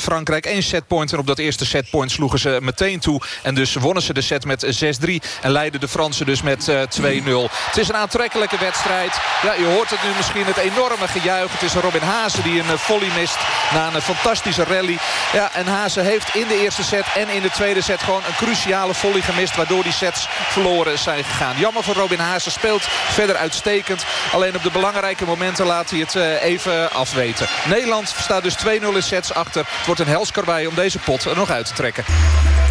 [SPEAKER 15] Frankrijk één setpoint. En op dat eerste setpoint sloegen ze meteen toe. En dus wonnen ze de set met 6-3. En leidden de Fransen dus met eh, 2-0. Het is een aantrekkelijke wedstrijd. Ja, je hoort het nu misschien, het enorme gejuich. Het is Robin Haase die een eh, volley mist na een eh, fantastische rally. Ja, en Haase heeft in de eerste set en in de tweede set gewoon een cruciale volley gemist. Waardoor die sets verloren zijn gegaan. Jammer voor Robin Haase, speelt verder uitstekend. Alleen op de belangrijke momenten laat hij het eh, even afweten. Nederland staat dus 2-0 in sets achter. Het wordt een helskarwei om deze pot er nog uit te trekken.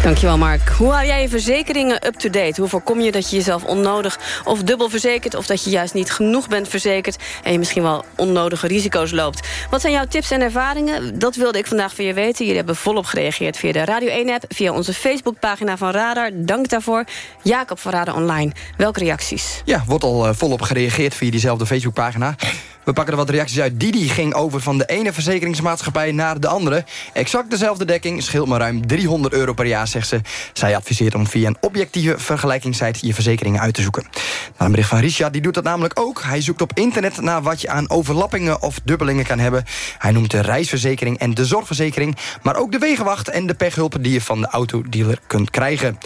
[SPEAKER 2] Dankjewel, Mark. Hoe hou jij je verzekeringen up-to-date? Hoe voorkom je dat je jezelf onnodig of dubbel verzekert... of dat je juist niet genoeg bent verzekerd... en je misschien wel onnodige risico's loopt? Wat zijn jouw tips en ervaringen? Dat wilde ik vandaag van je weten. Jullie hebben volop gereageerd via de Radio 1-app... via onze Facebookpagina van Radar. Dank daarvoor. Jacob van Radar Online. Welke reacties?
[SPEAKER 12] Ja, wordt al eh, volop gereageerd via diezelfde Facebookpagina. We pakken er wat reacties uit. Didi ging over van de ene verzekeringsmaatschappij naar de andere. Exact dezelfde dekking, scheelt maar ruim 300 euro per jaar, zegt ze. Zij adviseert om via een objectieve vergelijkingssite je verzekeringen uit te zoeken. Nou, een bericht van Richard, die doet dat namelijk ook. Hij zoekt op internet naar wat je aan overlappingen of dubbelingen kan hebben. Hij noemt de reisverzekering en de zorgverzekering... maar ook de wegenwacht en de pechhulpen die je van de autodealer kunt krijgen.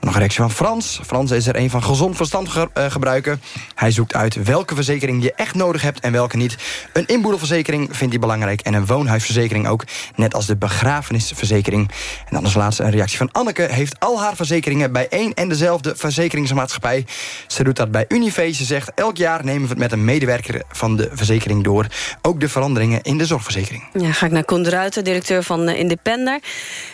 [SPEAKER 12] Nog een reactie van Frans. Frans is er een van gezond verstand ge eh, gebruiken. Hij zoekt uit welke verzekering je echt nodig hebt en welke niet. Een inboedelverzekering vindt hij belangrijk en een woonhuisverzekering ook. Net als de begrafenisverzekering. En dan als laatste een reactie van Anneke. Heeft al haar verzekeringen bij één en dezelfde verzekeringsmaatschappij. Ze doet dat bij Unive. Ze zegt elk jaar nemen we het met een medewerker van de verzekering door. Ook de veranderingen in de zorgverzekering.
[SPEAKER 2] Ja, ga ik naar Koen de Ruiter, directeur van eh, Independer.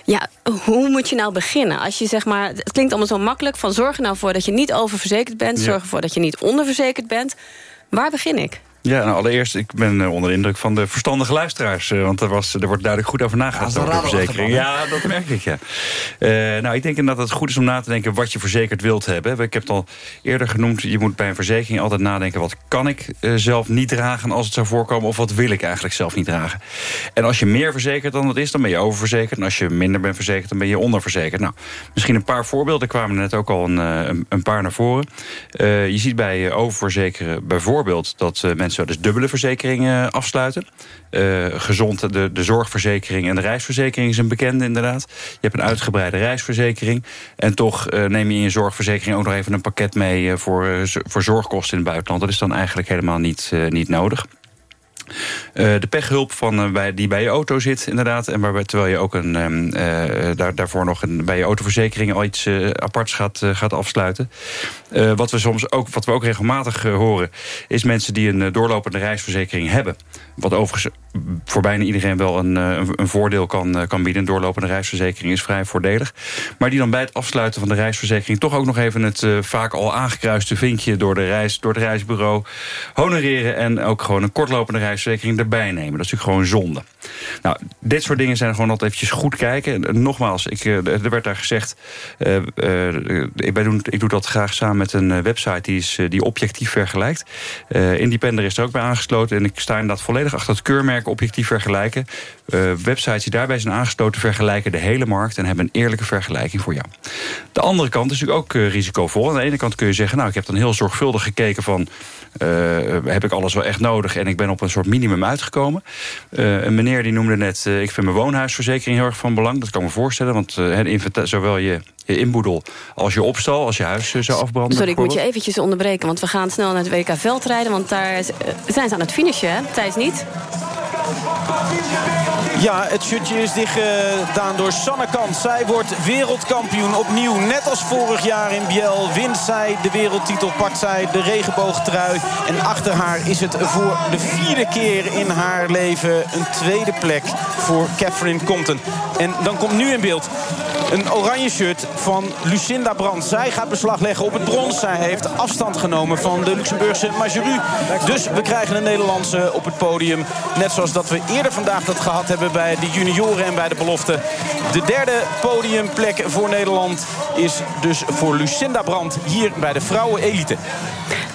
[SPEAKER 2] Ja, hoe moet je nou beginnen? Als je zeg maar, het klinkt allemaal zo makkelijk... van zorg er nou voor dat je niet oververzekerd bent... Zorg ervoor dat je niet onderverzekerd bent. Waar begin ik?
[SPEAKER 11] Ja, nou, allereerst, ik ben eh, onder de indruk van de verstandige luisteraars. eh, want er, was, er wordt duidelijk goed over nagedacht
[SPEAKER 12] Ja,
[SPEAKER 11] over de verzekering. Ja, dat merk ik, ja. Eh, nou, ik denk inderdaad dat het goed is om na te denken wat je verzekerd wilt hebben. Ik heb het al eerder genoemd, je moet bij een verzekering altijd nadenken... wat kan ik zelf niet dragen als het zou voorkomen... of wat wil ik eigenlijk zelf niet dragen. En als je meer verzekerd dan dat is, dan ben je oververzekerd. En als je minder bent verzekerd, dan ben je onderverzekerd. Nou, misschien een paar voorbeelden. Kwamen net ook al een, een, een paar naar voren. Je ziet bij oververzekeren bijvoorbeeld... dat eh, eens dubbele verzekeringen afsluiten. Eh, gezond, de, de zorgverzekering en de reisverzekering is een bekende inderdaad. Je hebt een uitgebreide reisverzekering. En toch eh, neem je in je zorgverzekering ook nog even een pakket mee... eh, voor, voor zorgkosten in het buitenland. Dat is dan eigenlijk helemaal niet, niet nodig. Eh, de pechhulp van, eh, bij, die bij je auto zit, inderdaad. En waarbij, terwijl je ook een, ehm, eh, daar, daarvoor nog een, bij je autoverzekering al iets aparts gaat, gaat afsluiten. Wat, we soms ook, wat we ook regelmatig horen, is mensen die een doorlopende reisverzekering hebben. Wat overigens voor bijna iedereen wel een, een, voordeel kan, kan bieden. Een doorlopende reisverzekering is vrij voordelig. Maar die dan bij het afsluiten van de reisverzekering... toch ook nog even het vaak al aangekruiste vinkje door, de reis, door het reisbureau honoreren... en ook gewoon een kortlopende reisverzekering erbij nemen. Dat is natuurlijk gewoon zonde. Nou, dit soort dingen zijn gewoon altijd eventjes goed kijken. Nogmaals, ik, er werd daar gezegd... ik, doe, ik doe dat graag samen met een website die, is, die objectief vergelijkt. Independer is er ook bij aangesloten. En ik sta inderdaad volledig achter het keurmerk objectief vergelijken. Uh, websites die daarbij zijn aangesloten vergelijken de hele markt... en hebben een eerlijke vergelijking voor jou. De andere kant is natuurlijk ook uh, risicovol. Aan de ene kant kun je zeggen, nou, ik heb dan heel zorgvuldig gekeken van... Uh, heb ik alles wel echt nodig en ik ben op een soort minimum uitgekomen. een meneer die noemde net, ik vind mijn woonhuisverzekering heel erg van belang. Dat kan me voorstellen, want zowel je je inboedel als je opstal, als je huis zou afbranden.
[SPEAKER 2] Sorry, ik moet je eventjes onderbreken, want we gaan snel naar het WK veldrijden. Want daar zijn ze aan het finishen, hè? Thijs niet?
[SPEAKER 14] Ja, het shirtje is dicht gedaan door Sanne Kant. Zij wordt wereldkampioen opnieuw. Net als vorig jaar in Biel wint zij de wereldtitel. Pakt zij de regenboogtrui. En achter haar is het voor de vierde keer in haar leven... een tweede plek voor Catherine Compton. En dan komt nu in beeld een oranje shirt van Lucinda Brandt. Zij gaat beslag leggen op het brons. Zij heeft afstand genomen van de Luxemburgse Majeru. Dus we krijgen een Nederlandse op het podium. Net zoals dat we eerder vandaag dat gehad hebben bij de junioren en bij de belofte. De derde podiumplek voor Nederland is dus voor Lucinda Brandt hier bij de vrouwen-elite.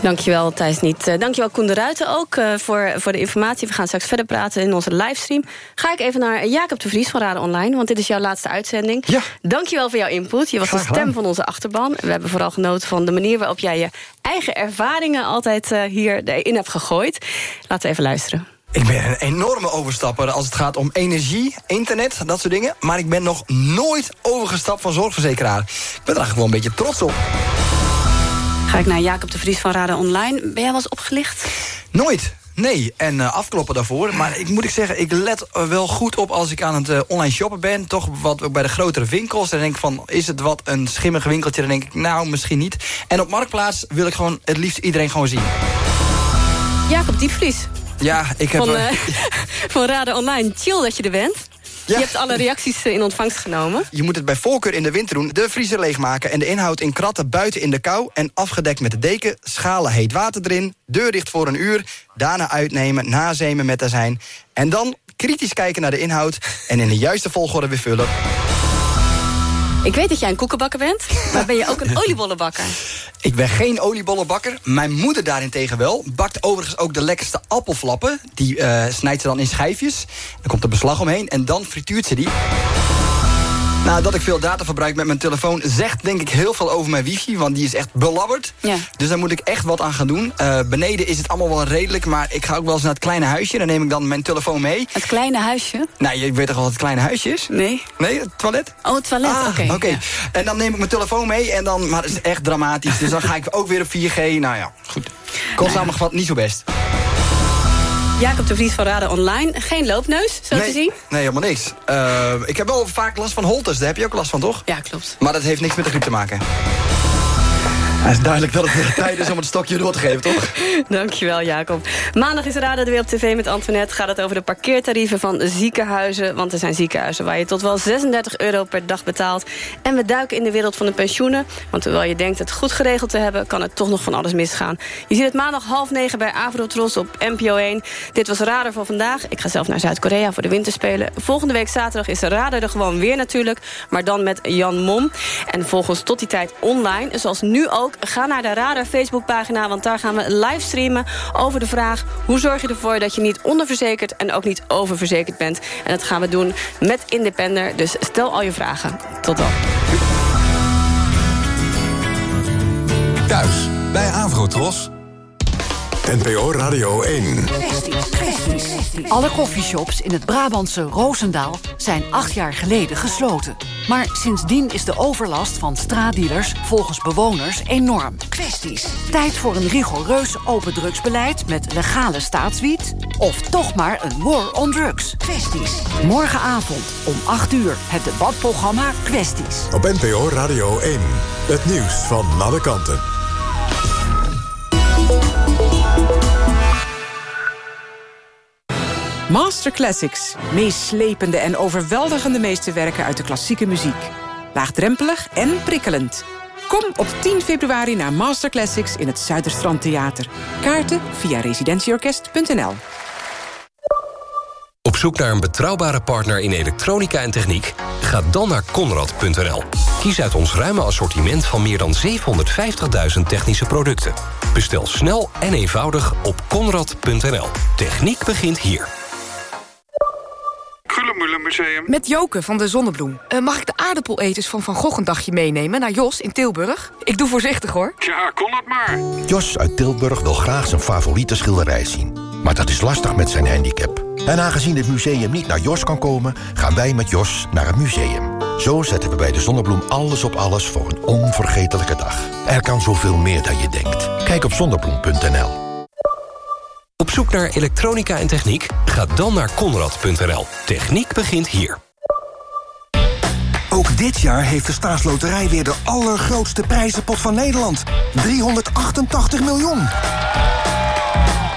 [SPEAKER 2] Dankjewel Thijs Niet. Uh, dankjewel Koen de Ruiten ook uh, voor, voor de informatie. We gaan straks verder praten in onze livestream. Ga ik even naar Jacob de Vries van Raden Online... want dit is jouw laatste uitzending.
[SPEAKER 12] Ja.
[SPEAKER 2] Dankjewel voor jouw input. Je was de stem van onze achterban. We hebben vooral genoten van de manier waarop jij je eigen ervaringen... altijd uh, hier in hebt gegooid. Laten we even luisteren.
[SPEAKER 12] Ik ben een enorme overstapper als het gaat om energie, internet, dat soort dingen. Maar ik ben nog nooit overgestapt van zorgverzekeraar. Ik ben er eigenlijk wel een beetje trots op.
[SPEAKER 2] Ga ik naar Jacob de Vries van Raden Online. Ben jij wel eens opgelicht?
[SPEAKER 12] Nooit. Nee, en uh, afkloppen daarvoor. Maar ik moet ik zeggen, ik let wel goed op als ik aan het uh, online shoppen ben. Toch wat bij de grotere winkels. Dan denk ik van, is het wat een schimmig winkeltje? Dan denk ik, nou, misschien niet. En op Marktplaats wil ik gewoon het liefst iedereen gewoon zien.
[SPEAKER 2] Jacob Diepvries.
[SPEAKER 12] Ja, ik heb...
[SPEAKER 2] Van, uh, van Raden Online. Chill dat je er bent. Je hebt alle reacties in ontvangst genomen.
[SPEAKER 12] Je moet het bij voorkeur in de winter doen. De vriezer leegmaken en de inhoud in kratten buiten in de kou... en afgedekt met de deken, schalen heet water erin... deur dicht voor een uur, daarna uitnemen, nazemen met azijn... en dan kritisch kijken naar de inhoud... en in de juiste volgorde weer vullen.
[SPEAKER 2] Ik weet dat jij een koekenbakker bent, maar ben je ook een oliebollenbakker?
[SPEAKER 12] Ik ben geen oliebollenbakker. Mijn moeder daarentegen wel. Bakt overigens ook de lekkerste appelflappen. Die uh, snijdt ze dan in schijfjes. Dan komt er beslag omheen en dan frituurt ze die. Nou, dat ik veel data verbruik met mijn telefoon zegt denk ik heel veel over mijn wifi. Want die is echt belabberd.
[SPEAKER 2] Ja.
[SPEAKER 12] Dus daar moet ik echt wat aan gaan doen. Uh, beneden is het allemaal wel redelijk. Maar ik ga ook wel eens naar het kleine huisje. Dan neem ik dan mijn telefoon mee.
[SPEAKER 2] Het kleine huisje?
[SPEAKER 12] Nou, je weet toch wel wat het kleine huisje is?
[SPEAKER 2] Nee.
[SPEAKER 12] Nee, het toilet?
[SPEAKER 2] Oh, het toilet,
[SPEAKER 12] ah,
[SPEAKER 2] oké.
[SPEAKER 12] Oké. En dan neem ik mijn telefoon mee. En dan, maar het is echt dramatisch. dus dan ga ik ook weer op 4G. Nou ja, goed. Kost allemaal gevat niet zo best.
[SPEAKER 2] Jacob de Vries van Raden Online. Geen loopneus, zo
[SPEAKER 12] nee,
[SPEAKER 2] te zien?
[SPEAKER 12] Nee, helemaal niks. Uh, ik heb wel vaak last van holtes. Daar heb je ook last van, toch?
[SPEAKER 2] Ja, klopt.
[SPEAKER 12] Maar dat heeft niks met de griep te maken. Het is duidelijk dat het tijd is om het stokje door te geven, toch?
[SPEAKER 2] Dankjewel, Jacob. Maandag is Raden weer op tv met Antoinette. Gaat het over de parkeertarieven van ziekenhuizen. Want er zijn ziekenhuizen waar je tot wel 36 euro per dag betaalt. En we duiken in de wereld van de pensioenen. Want terwijl je denkt het goed geregeld te hebben... kan het toch nog van alles misgaan. Je ziet het maandag half negen bij Avrotros op NPO 1. Dit was Radar voor vandaag. Ik ga zelf naar Zuid-Korea voor de winterspelen. Volgende week zaterdag is Radar er gewoon weer natuurlijk. Maar dan met Jan Mom. En volgens tot die tijd online. Zoals nu ook Ga naar de Radar Facebookpagina, want daar gaan we livestreamen over de vraag... hoe zorg je ervoor dat je niet onderverzekerd en ook niet oververzekerd bent. En dat gaan we doen met Independer, dus stel al je vragen. Tot dan.
[SPEAKER 1] Thuis, bij Avrotros. NPO Radio 1.
[SPEAKER 10] Alle koffieshops in het Brabantse Roosendaal zijn acht jaar geleden gesloten. Maar sindsdien is de overlast van straatdealers volgens bewoners enorm. Kwesties. Tijd voor een rigoureus open drugsbeleid met legale staatswiet? Of toch maar een war on drugs? Kwesties. Morgenavond om 8 uur het debatprogramma Kwesties.
[SPEAKER 1] Op NPO Radio 1. Het nieuws van alle kanten.
[SPEAKER 32] Master Classics. Meeslepende en overweldigende meesterwerken uit de klassieke muziek. Laagdrempelig en prikkelend. Kom op 10 februari naar Master Classics in het Zuiderstrand Theater. Kaarten via residentieorkest.nl
[SPEAKER 33] Op zoek naar een betrouwbare partner in elektronica en techniek? Ga dan naar Conrad.nl. Kies uit ons ruime assortiment van meer dan 750.000 technische producten. Bestel snel en eenvoudig op Conrad.nl. Techniek begint hier.
[SPEAKER 5] Museum. Met Joke van de Zonnebloem. Eh, mag ik de aardappeleters van Van Gogh een dagje meenemen naar Jos in Tilburg? Ik doe voorzichtig hoor.
[SPEAKER 7] Ja, kon het maar. Jos uit Tilburg wil graag zijn favoriete schilderij zien. Maar dat is lastig met zijn handicap. En aangezien het museum niet naar Jos kan komen... gaan wij met Jos naar het museum. Zo zetten we bij de Zonnebloem alles op alles voor een onvergetelijke dag. Er kan zoveel meer dan je denkt. Kijk op zonnebloem.nl.
[SPEAKER 33] Zoek naar elektronica en techniek? Ga dan naar Conrad.nl. Techniek begint hier.
[SPEAKER 34] Ook dit jaar heeft de staatsloterij weer de allergrootste prijzenpot van Nederland. 388 miljoen.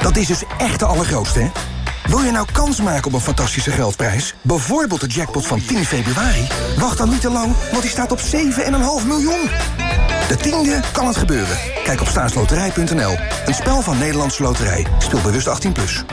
[SPEAKER 34] Dat is dus echt de allergrootste, hè? Wil je nou kans maken op een fantastische geldprijs? Bijvoorbeeld de jackpot van 10 februari? Wacht dan niet te lang, want die staat op 7,5 miljoen. De tiende kan het gebeuren. Kijk op staatsloterij.nl. Een spel van Nederlandse Loterij. Speel bewust 18+. Plus.